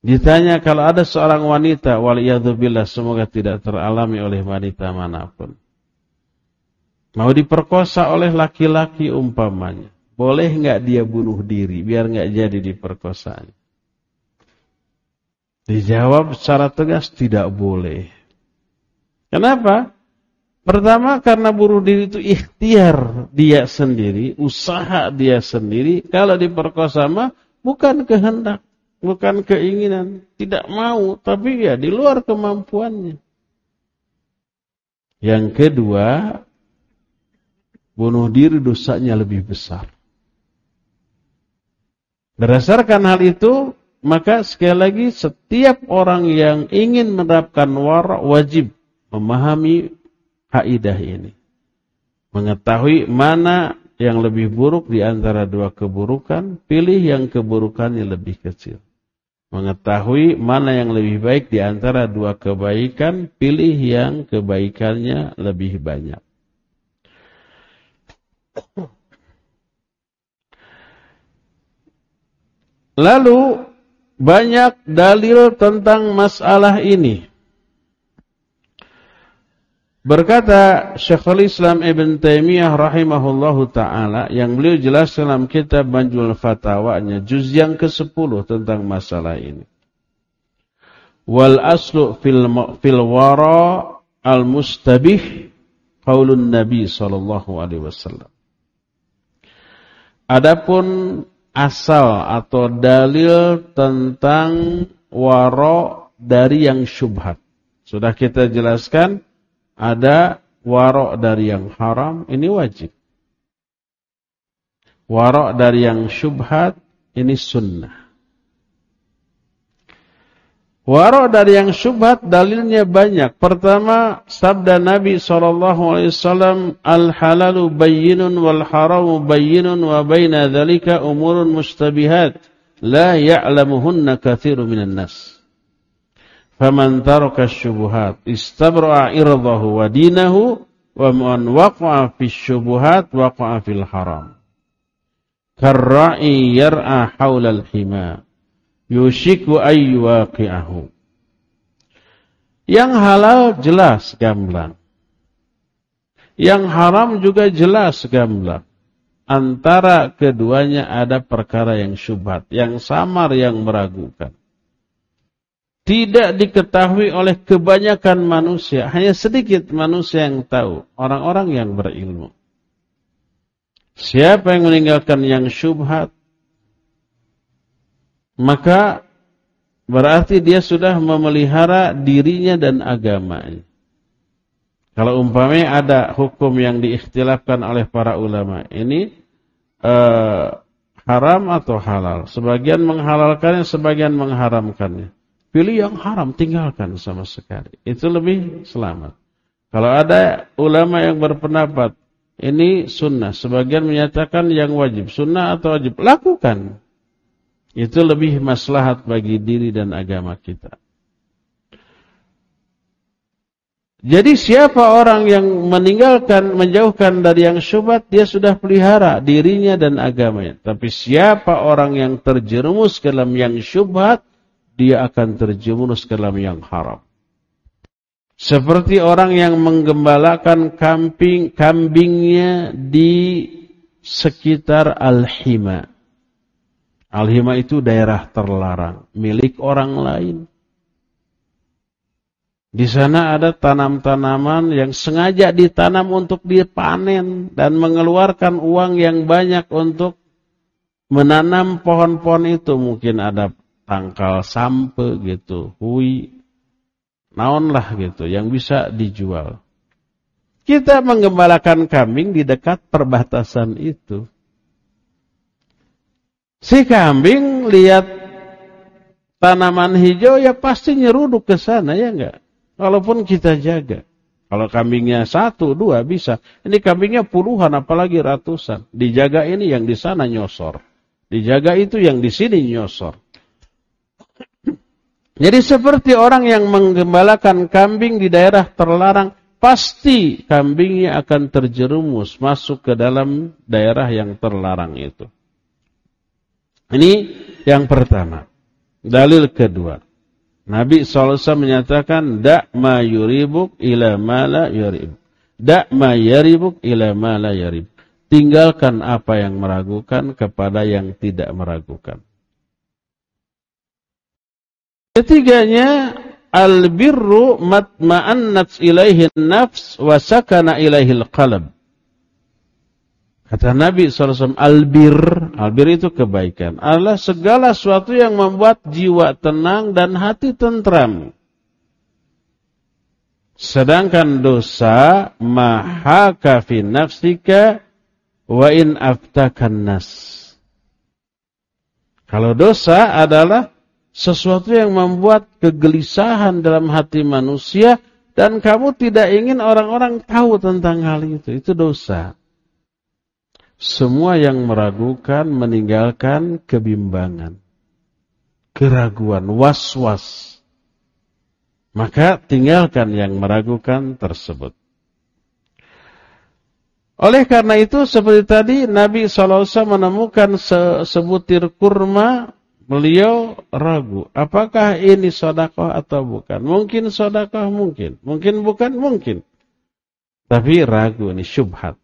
ditanya kalau ada seorang wanita waliyadzubillah semoga tidak teralami oleh wanita mana pun mau diperkosa oleh laki-laki umpamanya boleh nggak dia bunuh diri biar nggak jadi diperkosa? Dijawab secara tegas tidak boleh. Kenapa? Pertama karena bunuh diri itu ikhtiar dia sendiri, usaha dia sendiri. Kalau diperkosa mah bukan kehendak, bukan keinginan, tidak mau, tapi ya di luar kemampuannya. Yang kedua, bunuh diri dosanya lebih besar. Berdasarkan hal itu, maka sekali lagi setiap orang yang ingin menerapkan wara wajib memahami kaidah ini. Mengetahui mana yang lebih buruk di antara dua keburukan, pilih yang keburukannya lebih kecil. Mengetahui mana yang lebih baik di antara dua kebaikan, pilih yang kebaikannya lebih banyak. Lalu banyak dalil tentang masalah ini. Berkata Syekhul Islam Ibn Taimiyah rahimahullahu taala yang beliau jelas dalam kitab Banjul Fatawanya juz yang ke-10 tentang masalah ini. Wal aslu fil fil wara al mustabih qaulun Nabi sallallahu alaihi wasallam. Adapun asal atau dalil tentang waro dari yang syubhat. Sudah kita jelaskan ada waro dari yang haram ini wajib. Waro dari yang syubhat ini sunnah. Waro dari yang syubhat dalilnya banyak. Pertama, sabda Nabi SAW, Al-halalu bayyinun wal haramu bayyinun wa bayna dhalika umurun mustabihat. La ya'lamuhunna kathiru minan nas. Faman taraka syubuhat istabra'a irdahu wa dinahu wa man waqa'a fi syubuhat waqa'a fil haram. Karra'i yar'a hawla al-hima yushiku ayyuwaqi'ahu. Yang halal jelas gamblang. Yang haram juga jelas gamblang. Antara keduanya ada perkara yang syubhat, yang samar, yang meragukan. Tidak diketahui oleh kebanyakan manusia, hanya sedikit manusia yang tahu, orang-orang yang berilmu. Siapa yang meninggalkan yang syubhat, maka berarti dia sudah memelihara dirinya dan agamanya. Kalau umpamanya ada hukum yang diikhtilafkan oleh para ulama, ini eh, haram atau halal. Sebagian menghalalkannya, sebagian mengharamkannya. Pilih yang haram, tinggalkan sama sekali. Itu lebih selamat. Kalau ada ulama yang berpendapat, ini sunnah. Sebagian menyatakan yang wajib. Sunnah atau wajib? Lakukan. Itu lebih maslahat bagi diri dan agama kita. Jadi siapa orang yang meninggalkan, menjauhkan dari yang syubhat, dia sudah pelihara dirinya dan agamanya. Tapi siapa orang yang terjerumus ke dalam yang syubhat, dia akan terjerumus ke dalam yang haram. Seperti orang yang menggembalakan kambing kambingnya di sekitar Al-Hima. Al-Hima itu daerah terlarang, milik orang lain. Di sana ada tanam-tanaman yang sengaja ditanam untuk dipanen dan mengeluarkan uang yang banyak untuk menanam pohon-pohon itu. Mungkin ada tangkal sampe gitu, hui, naon lah gitu, yang bisa dijual. Kita mengembalakan kambing di dekat perbatasan itu. Si kambing lihat tanaman hijau ya pasti nyeruduk ke sana ya enggak. Walaupun kita jaga. Kalau kambingnya satu, dua bisa. Ini kambingnya puluhan, apalagi ratusan. Dijaga ini yang di sana nyosor. Dijaga itu yang di sini nyosor. Jadi seperti orang yang menggembalakan kambing di daerah terlarang, pasti kambingnya akan terjerumus masuk ke dalam daerah yang terlarang itu. Ini yang pertama. Dalil kedua. Nabi SAW menyatakan, Dak ma yuribuk ila ma la yuribuk. Dak ma yaribuk ila ma la yaribuk. Tinggalkan apa yang meragukan kepada yang tidak meragukan. Ketiganya, albirru matma'annat ilaihi nafs wa sakana ilaihi qalb. Kata Nabi SAW, albir, albir itu kebaikan, adalah segala sesuatu yang membuat jiwa tenang dan hati tentram. Sedangkan dosa, mahaka fi nafsika wa in aftakan nas. Kalau dosa adalah sesuatu yang membuat kegelisahan dalam hati manusia dan kamu tidak ingin orang-orang tahu tentang hal itu. Itu dosa. Semua yang meragukan meninggalkan kebimbangan, keraguan, was-was. Maka tinggalkan yang meragukan tersebut. Oleh karena itu seperti tadi Nabi SAW menemukan se sebutir kurma, beliau ragu. Apakah ini sodakoh atau bukan? Mungkin sodakoh, mungkin. Mungkin bukan, mungkin. Tapi ragu, ini syubhat.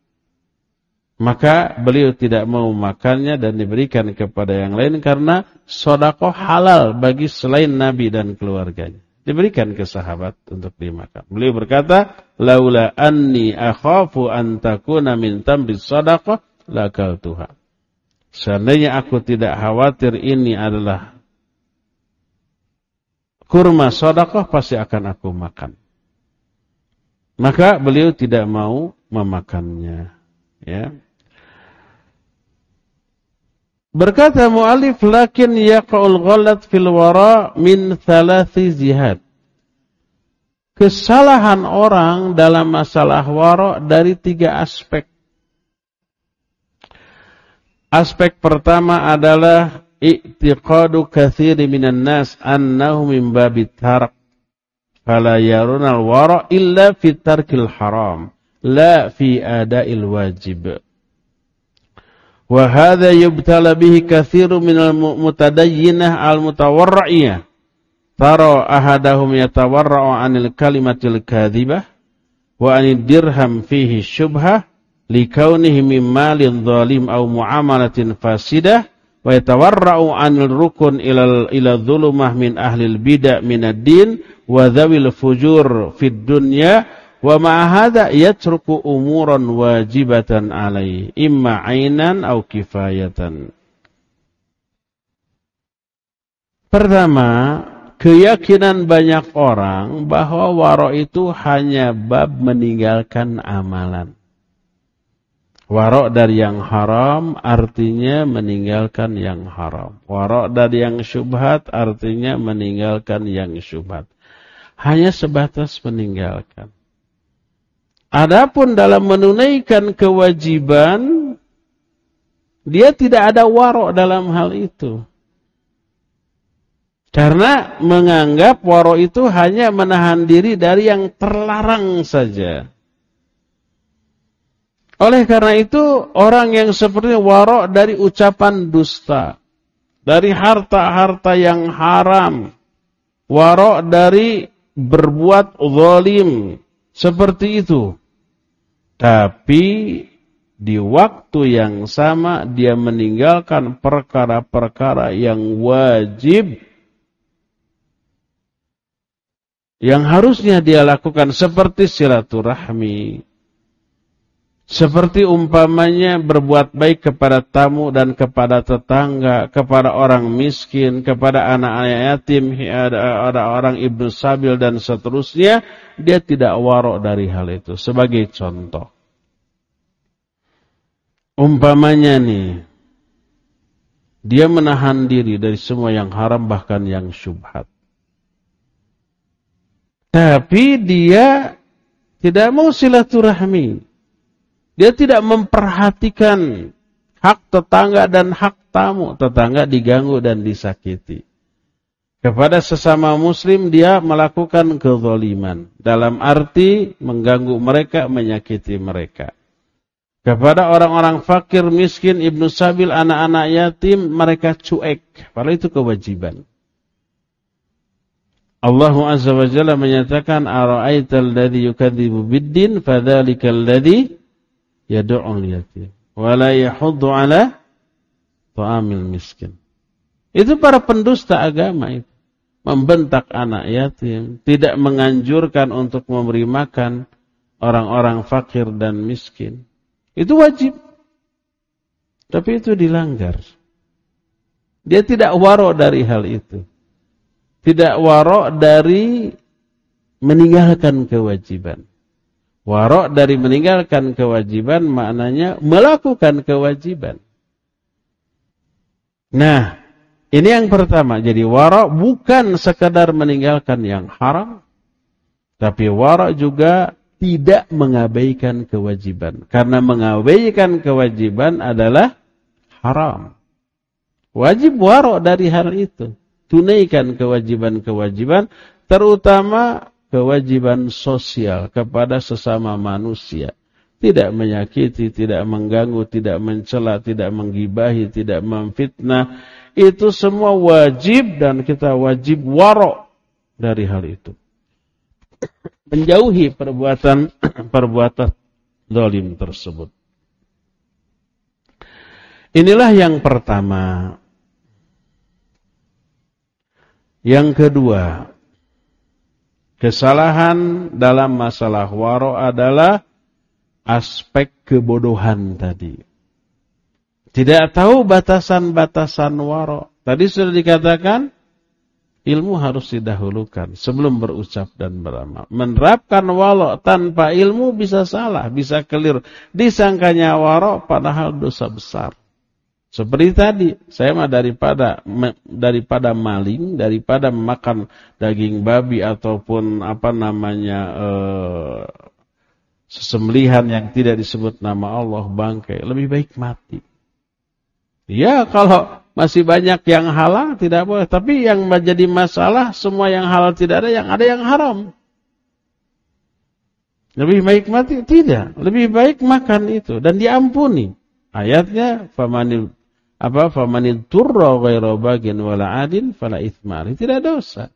Maka beliau tidak mau makannya dan diberikan kepada yang lain karena sodako halal bagi selain Nabi dan keluarganya. Diberikan ke sahabat untuk dimakan. Beliau berkata, Laula anni akhafu an takuna min tambi sodako lakal Tuhan. Seandainya aku tidak khawatir ini adalah kurma sodakoh, pasti akan aku makan. Maka beliau tidak mau memakannya. Ya, Berkata mu'alif lakin yaqa'ul ghalat fil wara min thalathi zihad. Kesalahan orang dalam masalah wara dari tiga aspek. Aspek pertama adalah i'tiqadu kathiri minan nas annahu min babit tarq. Fala yarunal wara illa fi tarkil haram. La fi ada'il wajib. وهذا يبتلى به كثير من المتدينة المتورعية ترى أحدهم يتورع عن الكلمة الكاذبة وعن الدرهم فيه likaunihi mimmalin zalim au muamalatin fasidah wa yatawarra'u 'anil rukun ilal ila dhulumah min ahlil bid'ah min ad-din wa dhawil fujur fid dunya wa ma hadha yatruku umuran wajibatan 'alai imma 'ainan aw kifayatan Pertama, keyakinan banyak orang bahwa waro itu hanya bab meninggalkan amalan. Warok dari yang haram artinya meninggalkan yang haram. Warok dari yang syubhat artinya meninggalkan yang syubhat. Hanya sebatas meninggalkan. Adapun dalam menunaikan kewajiban, dia tidak ada warok dalam hal itu. Karena menganggap warok itu hanya menahan diri dari yang terlarang saja. Oleh karena itu, orang yang seperti warok dari ucapan dusta, dari harta-harta yang haram, Warok dari berbuat zalim seperti itu. Tapi di waktu yang sama dia meninggalkan perkara-perkara yang wajib yang harusnya dia lakukan seperti silaturahmi, seperti umpamanya berbuat baik kepada tamu dan kepada tetangga, kepada orang miskin, kepada anak-anak yatim, ada orang ibnu sabil dan seterusnya, dia tidak warok dari hal itu. Sebagai contoh. Umpamanya nih, dia menahan diri dari semua yang haram bahkan yang syubhat. Tapi dia tidak mau silaturahmi. Dia tidak memperhatikan hak tetangga dan hak tamu. Tetangga diganggu dan disakiti. Kepada sesama muslim dia melakukan kezaliman. Dalam arti mengganggu mereka, menyakiti mereka. Kepada orang-orang fakir, miskin, ibnu sabil, anak-anak yatim, mereka cuek. Padahal itu kewajiban. Allah Azza wa Jalla menyatakan, Ara'aital ladhi yukadzibu biddin, fadhalikal ladhi yad'ul yatim wa la yahuddu ala ta'amil miskin. Itu para pendusta agama itu. Membentak anak yatim, tidak menganjurkan untuk memberi makan orang-orang fakir dan miskin. Itu wajib. Tapi itu dilanggar. Dia tidak warok dari hal itu. Tidak warok dari meninggalkan kewajiban. Warok dari meninggalkan kewajiban maknanya melakukan kewajiban. Nah, ini yang pertama. Jadi warok bukan sekadar meninggalkan yang haram. Tapi warok juga tidak mengabaikan kewajiban. Karena mengabaikan kewajiban adalah haram. Wajib warok dari hal itu. Tunaikan kewajiban-kewajiban. Terutama kewajiban sosial kepada sesama manusia. Tidak menyakiti, tidak mengganggu, tidak mencela, tidak menggibahi, tidak memfitnah. Itu semua wajib dan kita wajib warok dari hal itu. Menjauhi perbuatan [clears throat] perbuatan dolim tersebut. Inilah yang pertama. Yang kedua, Kesalahan dalam masalah waro adalah aspek kebodohan tadi. Tidak tahu batasan-batasan waro. Tadi sudah dikatakan, ilmu harus didahulukan sebelum berucap dan beramal. Menerapkan waro tanpa ilmu bisa salah, bisa keliru. Disangkanya waro padahal dosa besar. Seperti tadi, saya mah daripada daripada maling, daripada makan daging babi ataupun apa namanya eh, sesembelihan yang tidak disebut nama Allah bangkai, lebih baik mati. Ya, kalau masih banyak yang halal tidak boleh, tapi yang menjadi masalah semua yang halal tidak ada, yang ada yang haram. Lebih baik mati? Tidak. Lebih baik makan itu dan diampuni. Ayatnya famanil apa famanid turra ghairu bagin wala adin fala itsmar. Tidak dosa.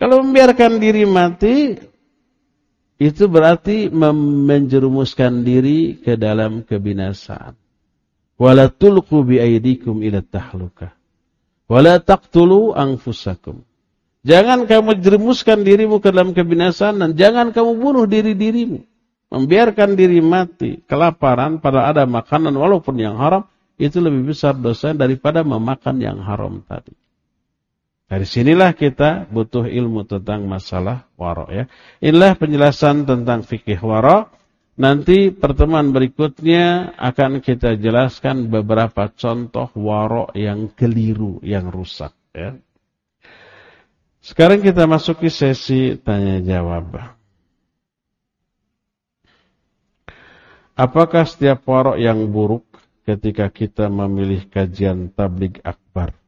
Kalau membiarkan diri mati itu berarti menjerumuskan diri ke dalam kebinasaan. Wala tulqu bi aydikum ila tahlukah. Wala taqtulu anfusakum. Jangan kamu jerumuskan dirimu ke dalam kebinasaan dan jangan kamu bunuh diri-dirimu. Membiarkan diri mati, kelaparan pada ada makanan walaupun yang haram itu lebih besar dosa daripada memakan yang haram tadi. Dari sinilah kita butuh ilmu tentang masalah waro ya. Inilah penjelasan tentang fikih waro. Nanti pertemuan berikutnya akan kita jelaskan beberapa contoh waro yang keliru, yang rusak ya. Sekarang kita masuki sesi tanya jawab. Apakah setiap waro yang buruk ketika kita memilih kajian tablik akbar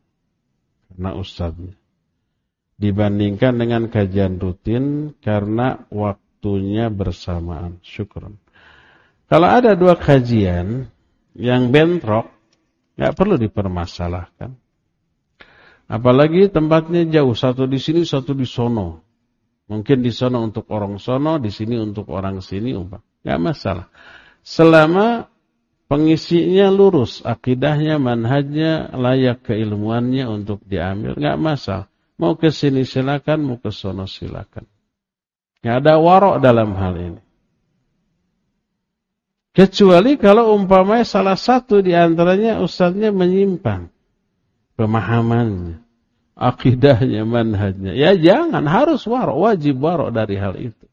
karena ustadznya dibandingkan dengan kajian rutin karena waktunya bersamaan. Syukron. Kalau ada dua kajian yang bentrok, nggak perlu dipermasalahkan. Apalagi tempatnya jauh, satu di sini, satu di sono. Mungkin di sono untuk orang sono, di sini untuk orang sini, umpah. Gak masalah. Selama pengisinya lurus, akidahnya, manhajnya, layak keilmuannya untuk diambil, gak masalah. Mau ke sini silakan, mau ke sono silakan. Gak ada warok dalam hal ini. Kecuali kalau umpamanya salah satu di antaranya ustadznya menyimpang pemahamannya, akidahnya, manhajnya. Ya jangan, harus warok, wajib warok dari hal itu.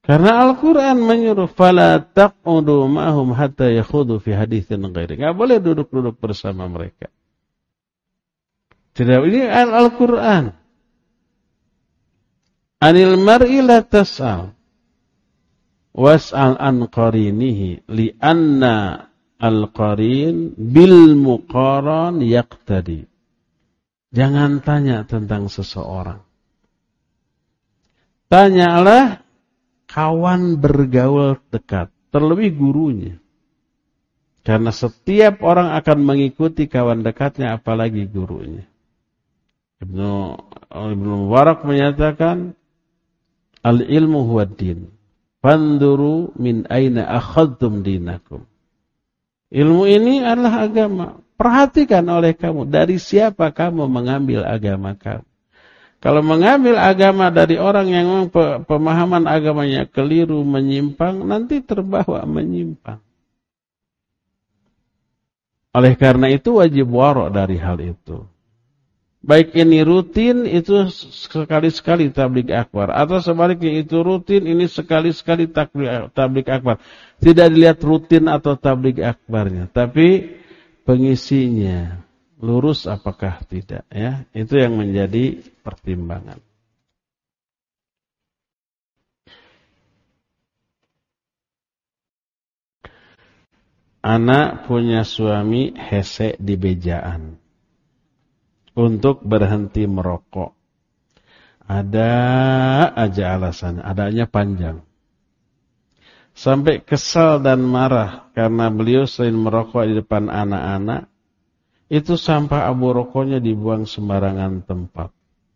Karena Al-Quran menyuruh fala taq'udu ma'hum hatta yakhudu fi hadithin ghairi. Enggak boleh duduk-duduk bersama mereka. Tidak ini Al-Quran. Anil mar'i la tas'al. Was'al an qarinihi li'anna al-qarin bil muqaran yaqtadi. Jangan tanya tentang seseorang. Tanyalah kawan bergaul dekat, terlebih gurunya. Karena setiap orang akan mengikuti kawan dekatnya apalagi gurunya. Ibnu Ibnu Mubarak menyatakan al-ilmu huwa din. Fanduru min aina akhadtum dinakum. Ilmu ini adalah agama. Perhatikan oleh kamu, dari siapa kamu mengambil agama kamu. Kalau mengambil agama dari orang yang memang pemahaman agamanya keliru, menyimpang, nanti terbawa menyimpang. Oleh karena itu wajib warok dari hal itu. Baik ini rutin itu sekali-sekali tablik akbar atau sebaliknya itu rutin ini sekali-sekali tablik akbar. Tidak dilihat rutin atau tablik akbarnya, tapi pengisinya lurus apakah tidak ya. Itu yang menjadi pertimbangan. Anak punya suami hese di bejaan untuk berhenti merokok. Ada aja alasan, adanya panjang. Sampai kesal dan marah karena beliau selain merokok di depan anak-anak, itu sampah abu rokoknya dibuang sembarangan tempat.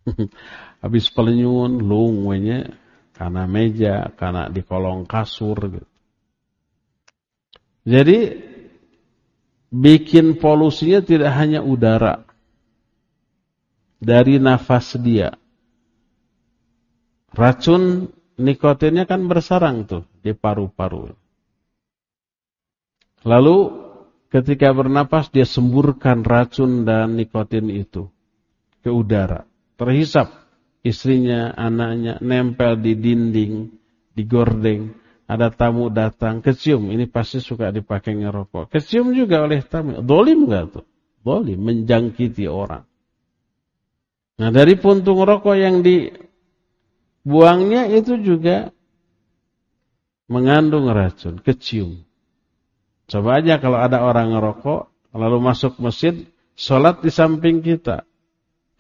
[laughs] Habis pelenyun, lungwenya, karena meja, karena di kolong kasur gitu. Jadi bikin polusinya tidak hanya udara, dari nafas dia. Racun nikotinnya kan bersarang tuh di paru-paru. Lalu ketika bernapas dia semburkan racun dan nikotin itu ke udara. Terhisap istrinya, anaknya, nempel di dinding, di gordeng. Ada tamu datang, kecium. Ini pasti suka dipakai ngerokok. Kecium juga oleh tamu. Dolim gak tuh? Dolim, menjangkiti orang. Nah dari puntung rokok yang dibuangnya itu juga mengandung racun, kecium. Coba aja kalau ada orang ngerokok, lalu masuk masjid, sholat di samping kita.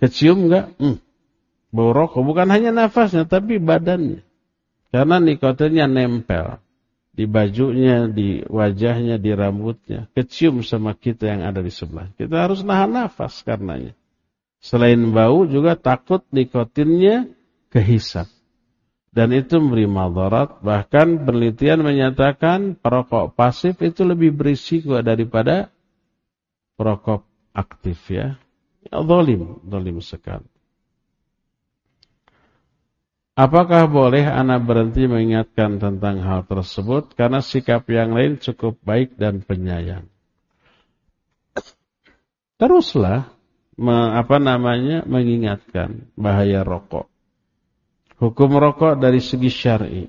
Kecium enggak? Hmm. Bau rokok. Bukan hanya nafasnya, tapi badannya. Karena nikotinnya nempel. Di bajunya, di wajahnya, di rambutnya. Kecium sama kita yang ada di sebelah. Kita harus nahan nafas karenanya. Selain bau juga takut nikotinnya kehisap. Dan itu memberi madarat. Bahkan penelitian menyatakan perokok pasif itu lebih berisiko daripada perokok aktif ya. Ya zalim, zalim sekali. Apakah boleh anak berhenti mengingatkan tentang hal tersebut karena sikap yang lain cukup baik dan penyayang? Teruslah me, apa namanya mengingatkan bahaya rokok. Hukum rokok dari segi syar'i.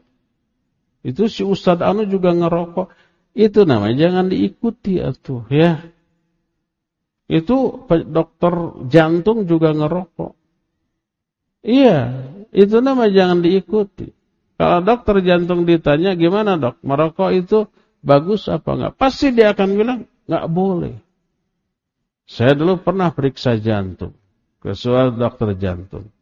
Itu si Ustadz Anu juga ngerokok. Itu namanya jangan diikuti atuh ya. Itu dokter jantung juga ngerokok. Iya, itu nama jangan diikuti. Kalau dokter jantung ditanya gimana dok, merokok itu bagus apa enggak? Pasti dia akan bilang enggak boleh. Saya dulu pernah periksa jantung ke suara dokter jantung.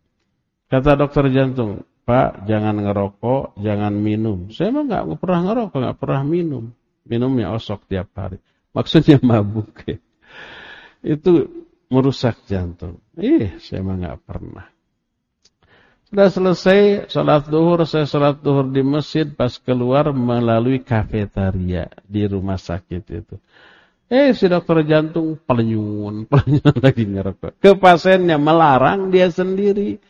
Kata dokter jantung, Pak jangan ngerokok, jangan minum. Saya emang nggak pernah ngerokok, nggak pernah minum. Minumnya osok tiap hari. Maksudnya [laughs] mabuk. Ya. Itu merusak jantung. Ih, saya mah nggak pernah. Sudah selesai sholat duhur, saya sholat duhur di masjid, pas keluar melalui kafetaria di rumah sakit itu. Eh, si dokter jantung pelenyun, [laughs] pelenyun lagi ngerokok. Ke pasiennya melarang dia sendiri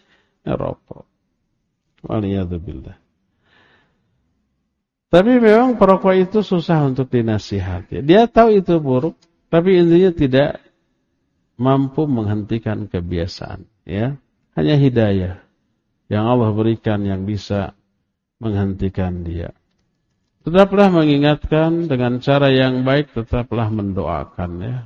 ngerokok. Waliyahzubillah. Tapi memang perokok itu susah untuk dinasihati. Dia tahu itu buruk, tapi intinya tidak mampu menghentikan kebiasaan. Ya, hanya hidayah yang Allah berikan yang bisa menghentikan dia. Tetaplah mengingatkan dengan cara yang baik, tetaplah mendoakan ya.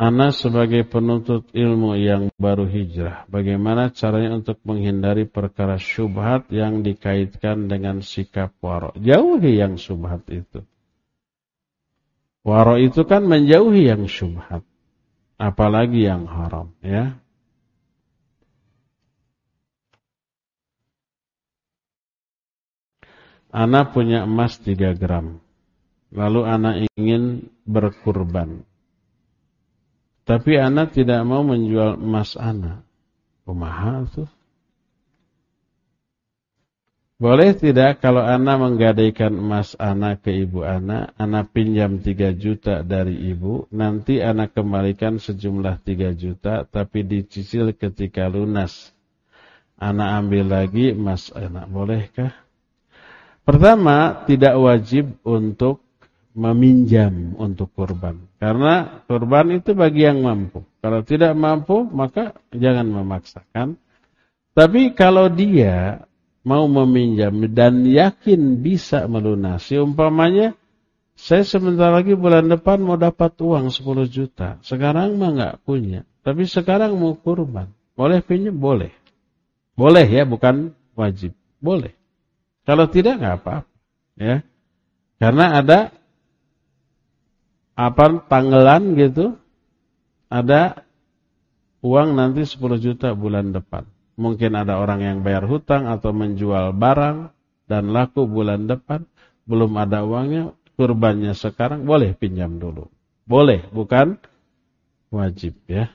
Ana sebagai penuntut ilmu yang baru hijrah, bagaimana caranya untuk menghindari perkara syubhat yang dikaitkan dengan sikap waro? Jauhi yang syubhat itu. Waro itu kan menjauhi yang syubhat, apalagi yang haram, ya. Ana punya emas 3 gram. Lalu ana ingin berkurban. Tapi anak tidak mau menjual emas anak. Pemahal tuh. Boleh tidak kalau anak menggadaikan emas anak ke ibu anak, anak pinjam 3 juta dari ibu, nanti anak kembalikan sejumlah 3 juta, tapi dicicil ketika lunas. Anak ambil lagi emas anak, bolehkah? Pertama, tidak wajib untuk meminjam untuk kurban. Karena kurban itu bagi yang mampu. Kalau tidak mampu, maka jangan memaksakan. Tapi kalau dia mau meminjam dan yakin bisa melunasi, umpamanya saya sebentar lagi bulan depan mau dapat uang 10 juta. Sekarang mah nggak punya. Tapi sekarang mau kurban. Boleh pinjam? Boleh. Boleh ya, bukan wajib. Boleh. Kalau tidak nggak apa-apa. Ya. Karena ada apa tanggalan gitu ada uang nanti 10 juta bulan depan. Mungkin ada orang yang bayar hutang atau menjual barang dan laku bulan depan, belum ada uangnya, kurbannya sekarang boleh pinjam dulu. Boleh, bukan wajib ya.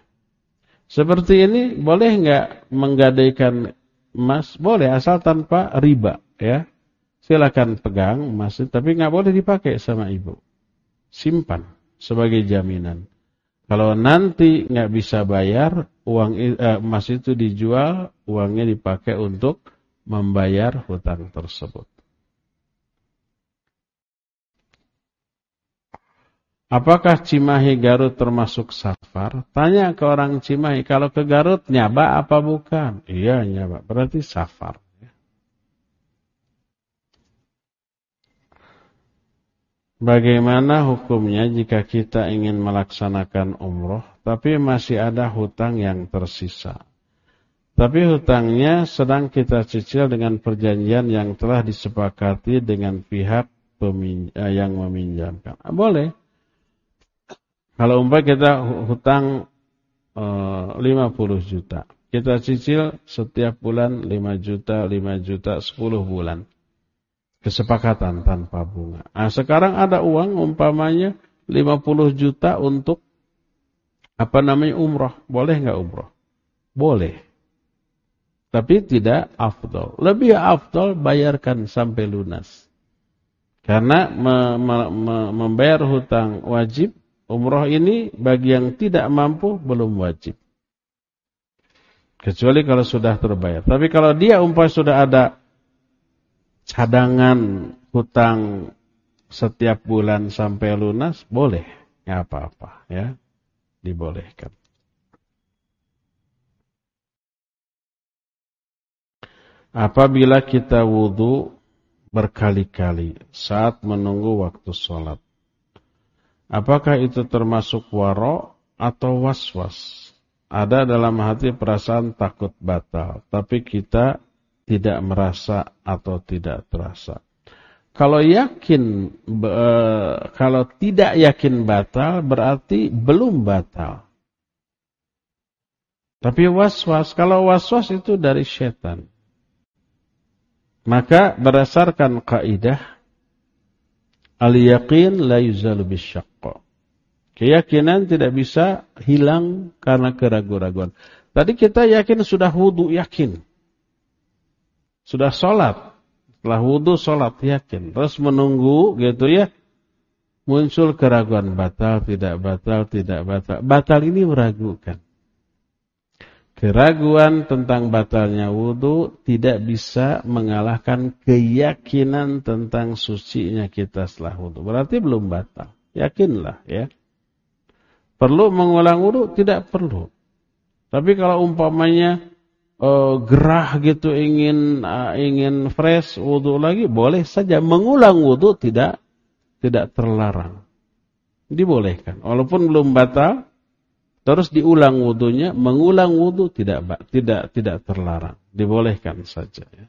Seperti ini boleh nggak menggadaikan emas? Boleh asal tanpa riba ya. Silakan pegang emas, tapi nggak boleh dipakai sama ibu. Simpan sebagai jaminan. Kalau nanti nggak bisa bayar, uang eh, emas itu dijual, uangnya dipakai untuk membayar hutang tersebut. Apakah Cimahi Garut termasuk safar? Tanya ke orang Cimahi, kalau ke Garut nyaba apa bukan? Iya nyaba, berarti safar. Bagaimana hukumnya jika kita ingin melaksanakan umroh, tapi masih ada hutang yang tersisa? Tapi hutangnya sedang kita cicil dengan perjanjian yang telah disepakati dengan pihak eh, yang meminjamkan. Ah, boleh. Kalau umpah kita hutang uh, eh, 50 juta. Kita cicil setiap bulan 5 juta, 5 juta, 10 bulan kesepakatan tanpa bunga. Nah, sekarang ada uang umpamanya 50 juta untuk apa namanya umroh. Boleh nggak umroh? Boleh. Tapi tidak afdol. Lebih afdol bayarkan sampai lunas. Karena me, me, me, membayar hutang wajib, umroh ini bagi yang tidak mampu belum wajib. Kecuali kalau sudah terbayar. Tapi kalau dia umpah sudah ada cadangan hutang setiap bulan sampai lunas boleh, ya apa-apa ya, dibolehkan. Apabila kita wudhu berkali-kali saat menunggu waktu sholat. Apakah itu termasuk waro atau was-was? Ada dalam hati perasaan takut batal, tapi kita tidak merasa atau tidak terasa. Kalau yakin, kalau tidak yakin batal berarti belum batal. Tapi was-was, kalau was-was itu dari setan. Maka berdasarkan kaidah Al-yaqin la yuzalu bisyaqqa. Keyakinan tidak bisa hilang karena keraguan-raguan. Tadi kita yakin sudah wudhu, yakin. Sudah sholat. Setelah wudhu, sholat, yakin. Terus menunggu gitu ya. Muncul keraguan batal, tidak batal, tidak batal. Batal ini meragukan. Keraguan tentang batalnya wudhu tidak bisa mengalahkan keyakinan tentang sucinya kita setelah wudhu. Berarti belum batal. Yakinlah ya. Perlu mengulang wudhu? Tidak perlu. Tapi kalau umpamanya uh, gerah gitu ingin uh, ingin fresh wudhu lagi, boleh saja mengulang wudhu tidak tidak terlarang. Dibolehkan. Walaupun belum batal, terus diulang wudhunya, mengulang wudhu tidak tidak tidak terlarang. Dibolehkan saja. Ya.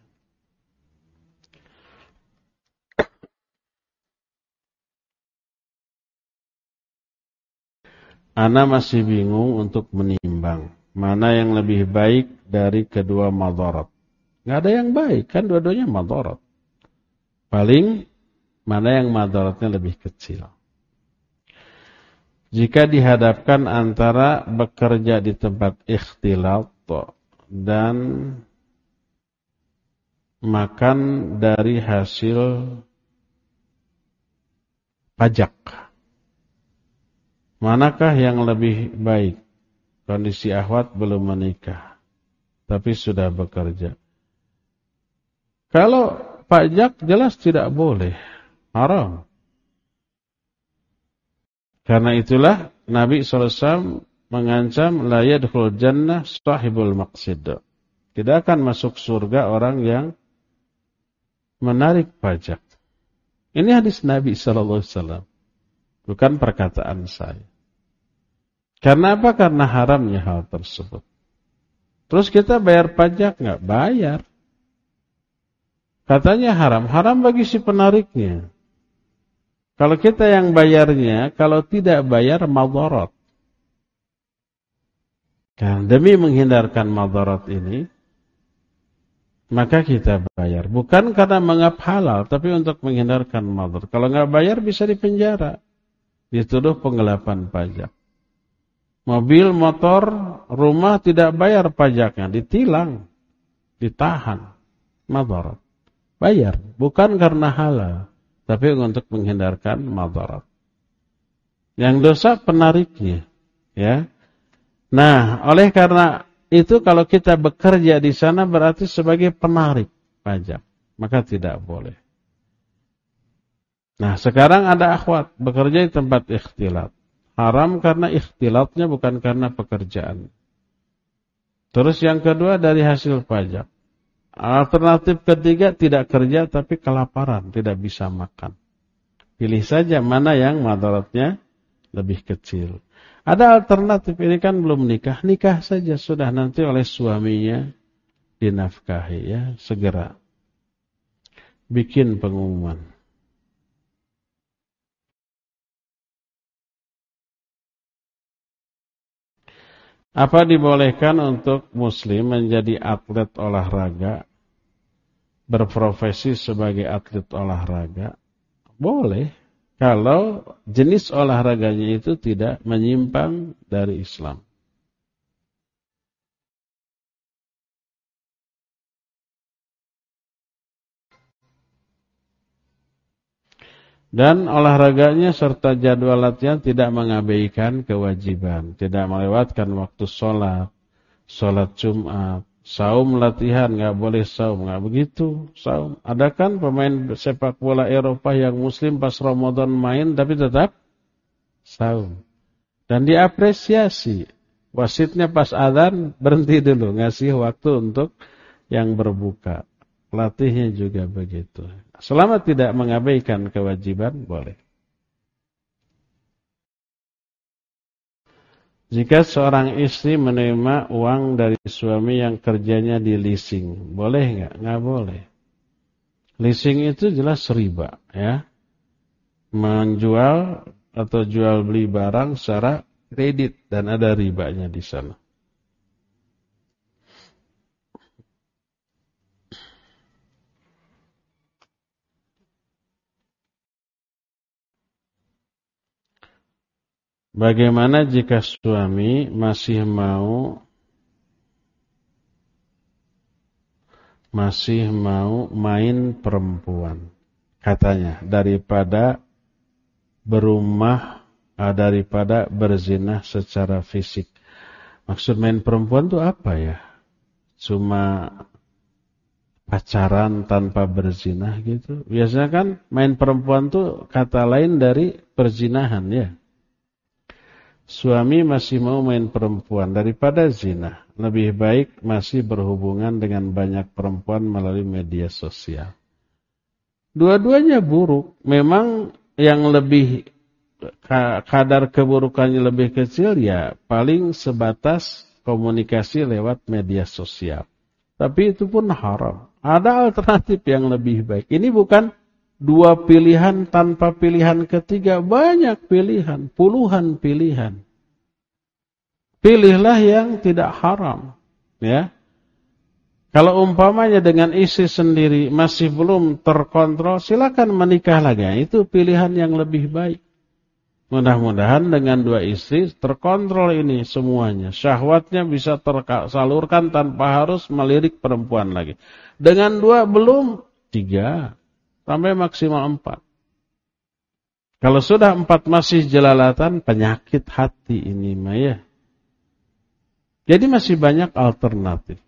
Ana masih bingung untuk menimbang mana yang lebih baik dari kedua madarat. Nggak ada yang baik, kan dua-duanya madarat. Paling mana yang madaratnya lebih kecil. Jika dihadapkan antara bekerja di tempat ikhtilat dan makan dari hasil pajak. Manakah yang lebih baik? Kondisi ahwat belum menikah, tapi sudah bekerja. Kalau pajak jelas tidak boleh, haram. Karena itulah Nabi SAW mengancam la yadkhul jannah sahibul maqsid. Tidak akan masuk surga orang yang menarik pajak. Ini hadis Nabi SAW. Bukan perkataan saya. Karena apa? Karena haramnya hal tersebut. Terus kita bayar pajak nggak? Bayar. Katanya haram. Haram bagi si penariknya. Kalau kita yang bayarnya, kalau tidak bayar madarat. Kan demi menghindarkan madarat ini, maka kita bayar. Bukan karena mengap halal, tapi untuk menghindarkan madarat. Kalau nggak bayar bisa dipenjara dituduh penggelapan pajak. Mobil, motor, rumah tidak bayar pajaknya, ditilang, ditahan, madarat. Bayar, bukan karena halal, tapi untuk menghindarkan madarat. Yang dosa penariknya, ya. Nah, oleh karena itu kalau kita bekerja di sana berarti sebagai penarik pajak, maka tidak boleh. Nah sekarang ada akhwat bekerja di tempat ikhtilat. Haram karena ikhtilatnya bukan karena pekerjaan. Terus yang kedua dari hasil pajak. Alternatif ketiga tidak kerja tapi kelaparan, tidak bisa makan. Pilih saja mana yang madaratnya lebih kecil. Ada alternatif ini kan belum nikah, nikah saja sudah nanti oleh suaminya dinafkahi ya, segera. Bikin pengumuman. Apa dibolehkan untuk muslim menjadi atlet olahraga, berprofesi sebagai atlet olahraga? Boleh, kalau jenis olahraganya itu tidak menyimpang dari Islam. Dan olahraganya serta jadwal latihan tidak mengabaikan kewajiban. Tidak melewatkan waktu sholat, sholat Jumat, saum latihan, nggak boleh saum, nggak begitu saum. Ada kan pemain sepak bola Eropa yang muslim pas Ramadan main tapi tetap saum. Dan diapresiasi. Wasitnya pas adzan berhenti dulu, ngasih waktu untuk yang berbuka. Pelatihnya juga begitu. Selama tidak mengabaikan kewajiban, boleh. Jika seorang istri menerima uang dari suami yang kerjanya di leasing, boleh nggak? Nggak boleh. Leasing itu jelas riba, ya. Menjual atau jual beli barang secara kredit dan ada ribanya di sana. Bagaimana jika suami masih mau masih mau main perempuan katanya daripada berumah ah, daripada berzina secara fisik. Maksud main perempuan itu apa ya? Cuma pacaran tanpa berzina gitu. Biasanya kan main perempuan tuh kata lain dari perzinahan ya. Suami masih mau main perempuan daripada zina. Lebih baik masih berhubungan dengan banyak perempuan melalui media sosial. Dua-duanya buruk. Memang yang lebih kadar keburukannya lebih kecil ya paling sebatas komunikasi lewat media sosial. Tapi itu pun haram. Ada alternatif yang lebih baik. Ini bukan dua pilihan tanpa pilihan ketiga, banyak pilihan, puluhan pilihan. Pilihlah yang tidak haram, ya. Kalau umpamanya dengan istri sendiri masih belum terkontrol, silakan menikah lagi. Itu pilihan yang lebih baik. Mudah-mudahan dengan dua istri terkontrol ini semuanya. Syahwatnya bisa tersalurkan tanpa harus melirik perempuan lagi. Dengan dua belum, tiga sampai maksimal empat. Kalau sudah empat masih jelalatan, penyakit hati ini Maya. Jadi masih banyak alternatif.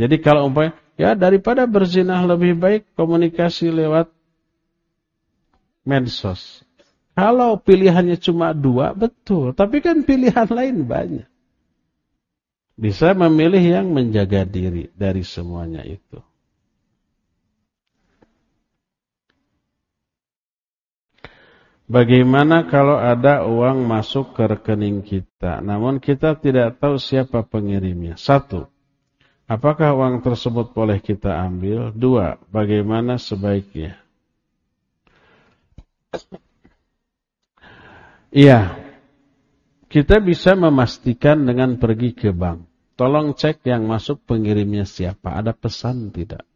Jadi kalau umpamanya, ya daripada berzinah lebih baik komunikasi lewat medsos. Kalau pilihannya cuma dua, betul. Tapi kan pilihan lain banyak. Bisa memilih yang menjaga diri dari semuanya itu. Bagaimana kalau ada uang masuk ke rekening kita, namun kita tidak tahu siapa pengirimnya? Satu, apakah uang tersebut boleh kita ambil? Dua, bagaimana sebaiknya? Iya, kita bisa memastikan dengan pergi ke bank. Tolong cek yang masuk pengirimnya siapa, ada pesan tidak?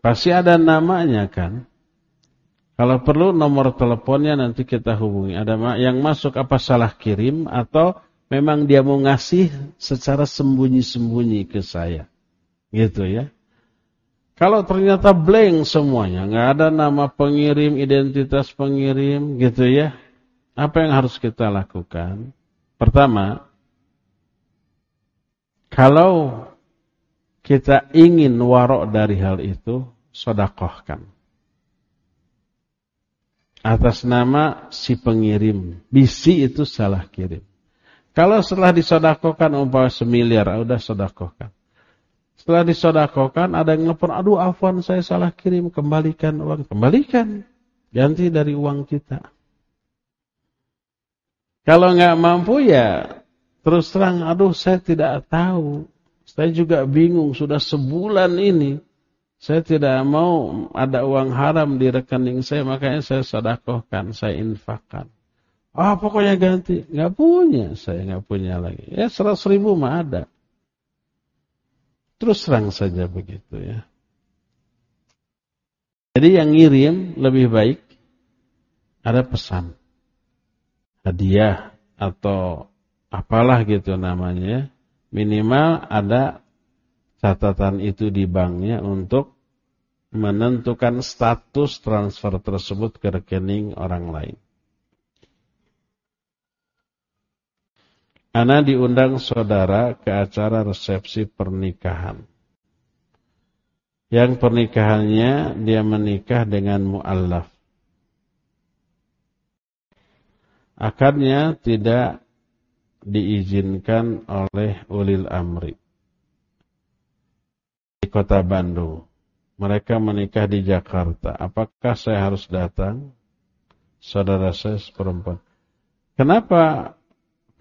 Pasti ada namanya kan? Kalau perlu nomor teleponnya nanti kita hubungi. Ada yang masuk apa salah kirim atau memang dia mau ngasih secara sembunyi-sembunyi ke saya. Gitu ya. Kalau ternyata blank semuanya, nggak ada nama pengirim, identitas pengirim, gitu ya. Apa yang harus kita lakukan? Pertama, kalau kita ingin warok dari hal itu, sodakohkan atas nama si pengirim. Bisi itu salah kirim. Kalau setelah disodakokan umpama semiliar, ah, udah sodakokan. Setelah disodakokan ada yang nelfon, aduh afwan saya salah kirim, kembalikan uang. Kembalikan, ganti dari uang kita. Kalau nggak mampu ya terus terang, aduh saya tidak tahu. Saya juga bingung, sudah sebulan ini saya tidak mau ada uang haram di rekening saya, makanya saya sedekahkan, saya infakkan. Ah, oh, pokoknya ganti. Nggak punya, saya nggak punya lagi. Ya seratus ribu mah ada. Terus serang saja begitu ya. Jadi yang ngirim lebih baik ada pesan. Hadiah atau apalah gitu namanya. Minimal ada catatan itu di banknya untuk menentukan status transfer tersebut ke rekening orang lain. Ana diundang saudara ke acara resepsi pernikahan. Yang pernikahannya dia menikah dengan mu'allaf. Akadnya tidak diizinkan oleh ulil amri di kota Bandung. Mereka menikah di Jakarta. Apakah saya harus datang? Saudara saya perempuan. Kenapa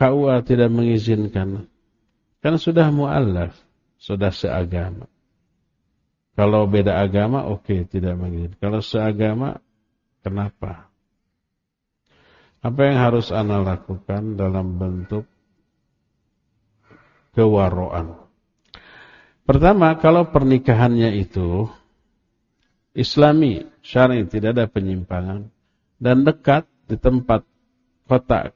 KUA tidak mengizinkan? Kan sudah mu'alaf. Sudah seagama. Kalau beda agama, oke, okay, tidak mengizinkan. Kalau seagama, kenapa? Apa yang harus Anda lakukan dalam bentuk kewaroan? Pertama, kalau pernikahannya itu islami, syar'i, tidak ada penyimpangan dan dekat di tempat kota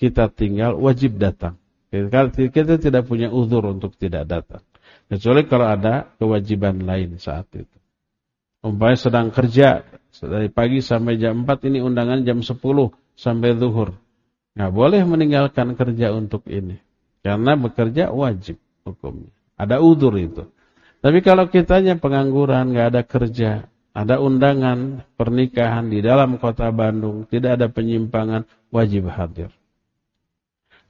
kita tinggal wajib datang. Kita tidak punya uzur untuk tidak datang. Kecuali kalau ada kewajiban lain saat itu. Umpamanya sedang kerja dari pagi sampai jam 4 ini undangan jam 10 sampai zuhur. Nggak boleh meninggalkan kerja untuk ini. Karena bekerja wajib hukumnya. Ada udur itu. Tapi kalau kitanya pengangguran, nggak ada kerja, ada undangan pernikahan di dalam kota Bandung, tidak ada penyimpangan, wajib hadir.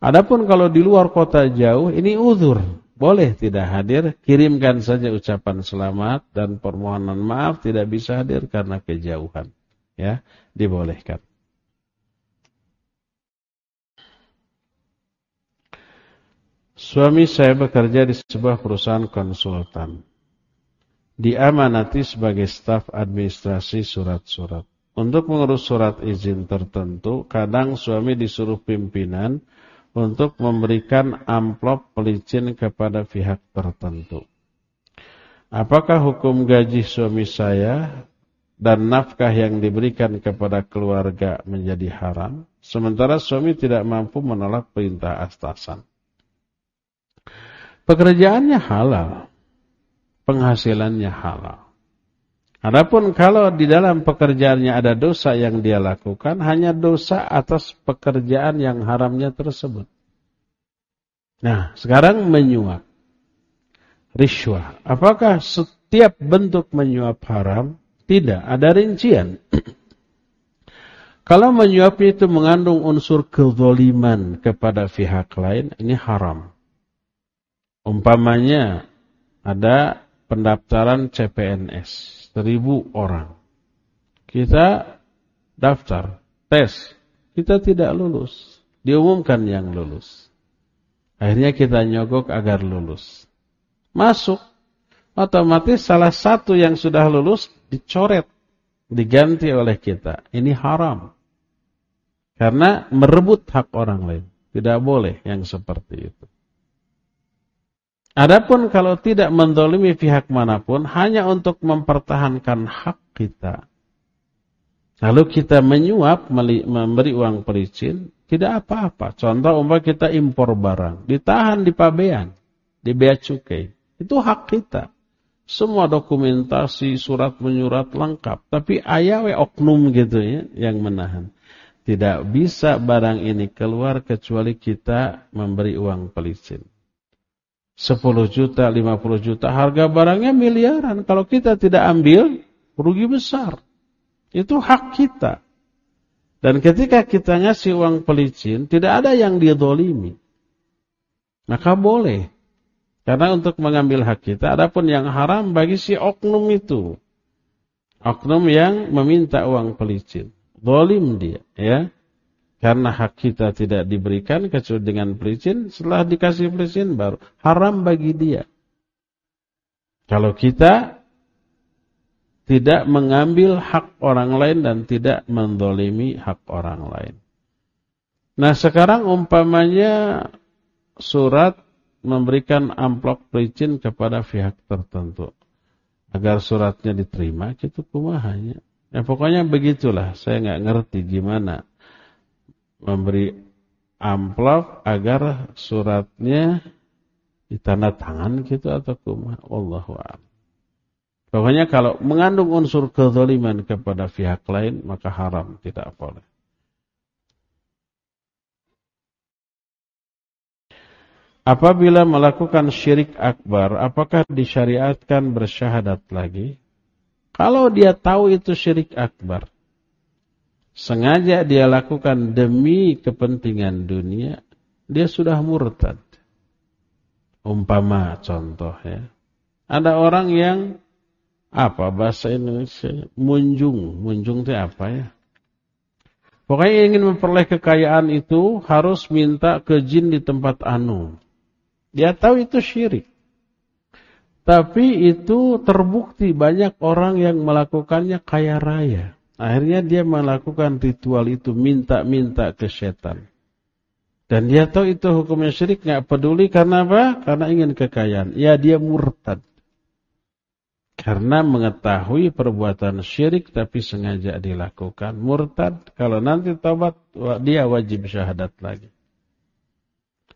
Adapun kalau di luar kota jauh, ini uzur. Boleh tidak hadir, kirimkan saja ucapan selamat dan permohonan maaf tidak bisa hadir karena kejauhan. Ya, dibolehkan. Suami saya bekerja di sebuah perusahaan konsultan. Diamanati sebagai staf administrasi surat-surat. Untuk mengurus surat izin tertentu, kadang suami disuruh pimpinan untuk memberikan amplop pelicin kepada pihak tertentu. Apakah hukum gaji suami saya dan nafkah yang diberikan kepada keluarga menjadi haram, sementara suami tidak mampu menolak perintah atasan? Pekerjaannya halal, penghasilannya halal. Adapun kalau di dalam pekerjaannya ada dosa yang dia lakukan, hanya dosa atas pekerjaan yang haramnya tersebut. Nah, sekarang menyuap. Riswah. Apakah setiap bentuk menyuap haram? Tidak, ada rincian. [clears throat] kalau menyuap itu mengandung unsur kezoliman kepada pihak lain, ini haram. Umpamanya ada pendaftaran CPNS seribu orang. Kita daftar, tes, kita tidak lulus. Diumumkan yang lulus. Akhirnya kita nyogok agar lulus. Masuk. Otomatis salah satu yang sudah lulus dicoret. Diganti oleh kita. Ini haram. Karena merebut hak orang lain. Tidak boleh yang seperti itu. Adapun kalau tidak mendolimi pihak mana pun hanya untuk mempertahankan hak kita. Lalu kita menyuap, memberi uang pericin, tidak apa-apa. Contoh umpah kita impor barang, ditahan di pabean, di bea cukai. Itu hak kita. Semua dokumentasi, surat menyurat lengkap. Tapi ayawe oknum gitu ya, yang menahan. Tidak bisa barang ini keluar kecuali kita memberi uang pelicin. 10 juta, 50 juta, harga barangnya miliaran. Kalau kita tidak ambil, rugi besar. Itu hak kita. Dan ketika kita ngasih uang pelicin, tidak ada yang didolimi. Maka boleh. Karena untuk mengambil hak kita, adapun yang haram bagi si oknum itu. Oknum yang meminta uang pelicin. Dolim dia. ya karena hak kita tidak diberikan kecuali dengan pelicin, setelah dikasih pelicin baru haram bagi dia. Kalau kita tidak mengambil hak orang lain dan tidak mendolimi hak orang lain. Nah sekarang umpamanya surat memberikan amplop pelicin kepada pihak tertentu. Agar suratnya diterima, itu kumahanya. Ya pokoknya begitulah, saya nggak ngerti gimana memberi amplop agar suratnya ditanda tangan gitu atau kumah Allahu a'lam. Pokoknya kalau mengandung unsur kezaliman kepada pihak lain maka haram tidak boleh. Apabila melakukan syirik akbar, apakah disyariatkan bersyahadat lagi? Kalau dia tahu itu syirik akbar, sengaja dia lakukan demi kepentingan dunia, dia sudah murtad. Umpama contoh ya. Ada orang yang apa bahasa Indonesia? Munjung. Munjung itu apa ya? Pokoknya ingin memperoleh kekayaan itu harus minta ke jin di tempat anu. Dia tahu itu syirik. Tapi itu terbukti banyak orang yang melakukannya kaya raya. Akhirnya dia melakukan ritual itu minta-minta ke setan. Dan dia tahu itu hukumnya syirik, nggak peduli karena apa? Karena ingin kekayaan. Ya dia murtad. Karena mengetahui perbuatan syirik tapi sengaja dilakukan. Murtad, kalau nanti taubat dia wajib syahadat lagi.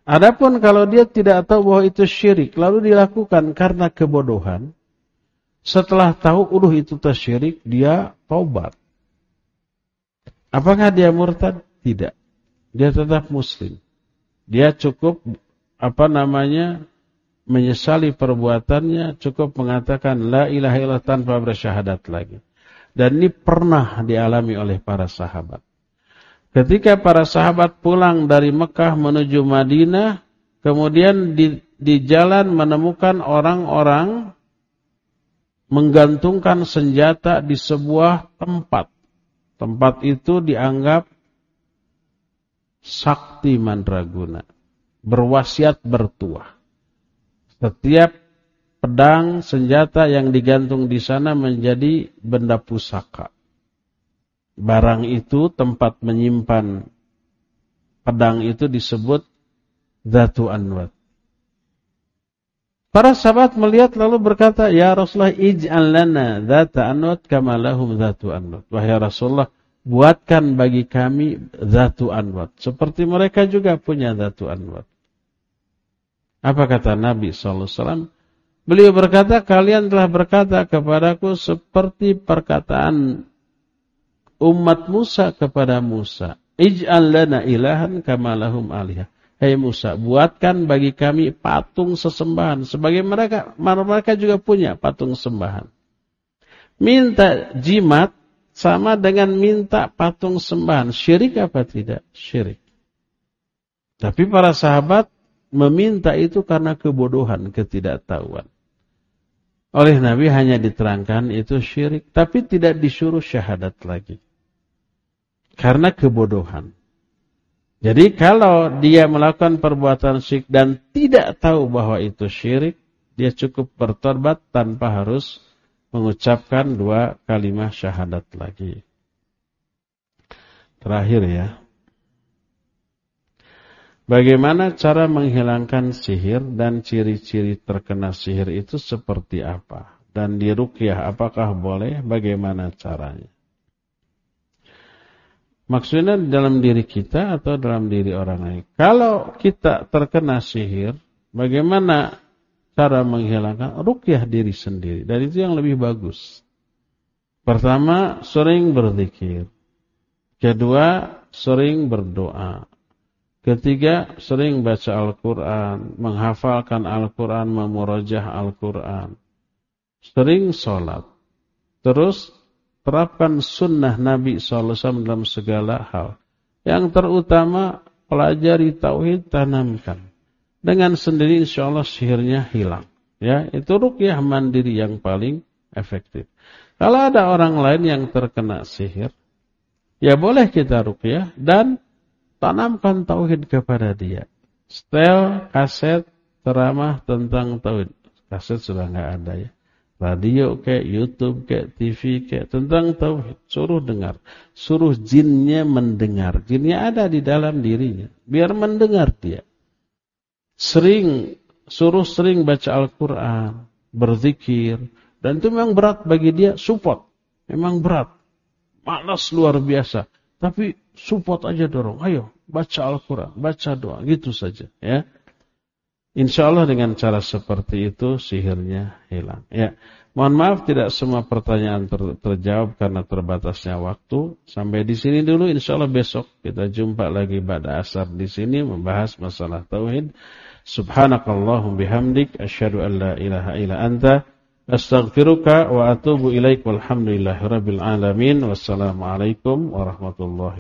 Adapun kalau dia tidak tahu bahwa itu syirik, lalu dilakukan karena kebodohan, setelah tahu uluh itu tersyirik, dia taubat. Apakah dia murtad? Tidak. Dia tetap muslim. Dia cukup apa namanya menyesali perbuatannya, cukup mengatakan la ilaha illallah tanpa bersyahadat lagi. Dan ini pernah dialami oleh para sahabat. Ketika para sahabat pulang dari Mekah menuju Madinah, kemudian di, di jalan menemukan orang-orang menggantungkan senjata di sebuah tempat. Tempat itu dianggap sakti mandraguna, berwasiat bertuah. Setiap pedang senjata yang digantung di sana menjadi benda pusaka. Barang itu tempat menyimpan pedang itu disebut Zatu Anwat. Para sahabat melihat lalu berkata, Ya Rasulullah, ij'al lana dhata anwat kama lahum dhatu anwat. Wahai Rasulullah, buatkan bagi kami dhatu anwat. Seperti mereka juga punya dhatu anwat. Apa kata Nabi SAW? Beliau berkata, kalian telah berkata kepadaku seperti perkataan umat Musa kepada Musa. Ij'al lana ilahan kama lahum alihah. Hei Musa, buatkan bagi kami patung sesembahan. Sebagai mereka, mereka juga punya patung sembahan. Minta jimat sama dengan minta patung sembahan. Syirik apa tidak? Syirik. Tapi para sahabat meminta itu karena kebodohan, ketidaktahuan. Oleh Nabi hanya diterangkan itu syirik. Tapi tidak disuruh syahadat lagi. Karena kebodohan. Jadi kalau dia melakukan perbuatan syirik dan tidak tahu bahwa itu syirik, dia cukup bertobat tanpa harus mengucapkan dua kalimat syahadat lagi. Terakhir ya. Bagaimana cara menghilangkan sihir dan ciri-ciri terkena sihir itu seperti apa? Dan di rukyah apakah boleh? Bagaimana caranya? Maksudnya dalam diri kita atau dalam diri orang lain. Kalau kita terkena sihir, bagaimana cara menghilangkan? Rukyah diri sendiri. Dan itu yang lebih bagus. Pertama, sering berzikir. Kedua, sering berdoa. Ketiga, sering baca Al-Quran, menghafalkan Al-Quran, memurajah Al-Quran. Sering sholat. Terus terapkan sunnah Nabi SAW dalam segala hal. Yang terutama, pelajari tauhid, tanamkan. Dengan sendiri insya Allah sihirnya hilang. Ya, itu rukyah mandiri yang paling efektif. Kalau ada orang lain yang terkena sihir, ya boleh kita rukyah dan tanamkan tauhid kepada dia. Setel, kaset, ceramah tentang tauhid. Kaset sudah nggak ada ya radio kayak YouTube kayak TV kayak tentang tauhid. Suruh dengar. Suruh jinnya mendengar. Jinnya ada di dalam dirinya. Biar mendengar dia. Sering suruh sering baca Al-Qur'an berzikir. Dan itu memang berat bagi dia support. Memang berat. Malas luar biasa. Tapi support aja dorong. Ayo baca Al-Qur'an baca doa. Gitu saja ya Insya Allah dengan cara seperti itu sihirnya hilang. Ya, mohon maaf tidak semua pertanyaan ter terjawab karena terbatasnya waktu. Sampai di sini dulu. Insya Allah besok kita jumpa lagi pada asar di sini membahas masalah tauhid. Subhanakallahum bihamdik asyhadu an la ilaha illa anta astaghfiruka wa atubu ilaik walhamdulillahirabbil alamin. Wassalamualaikum warahmatullahi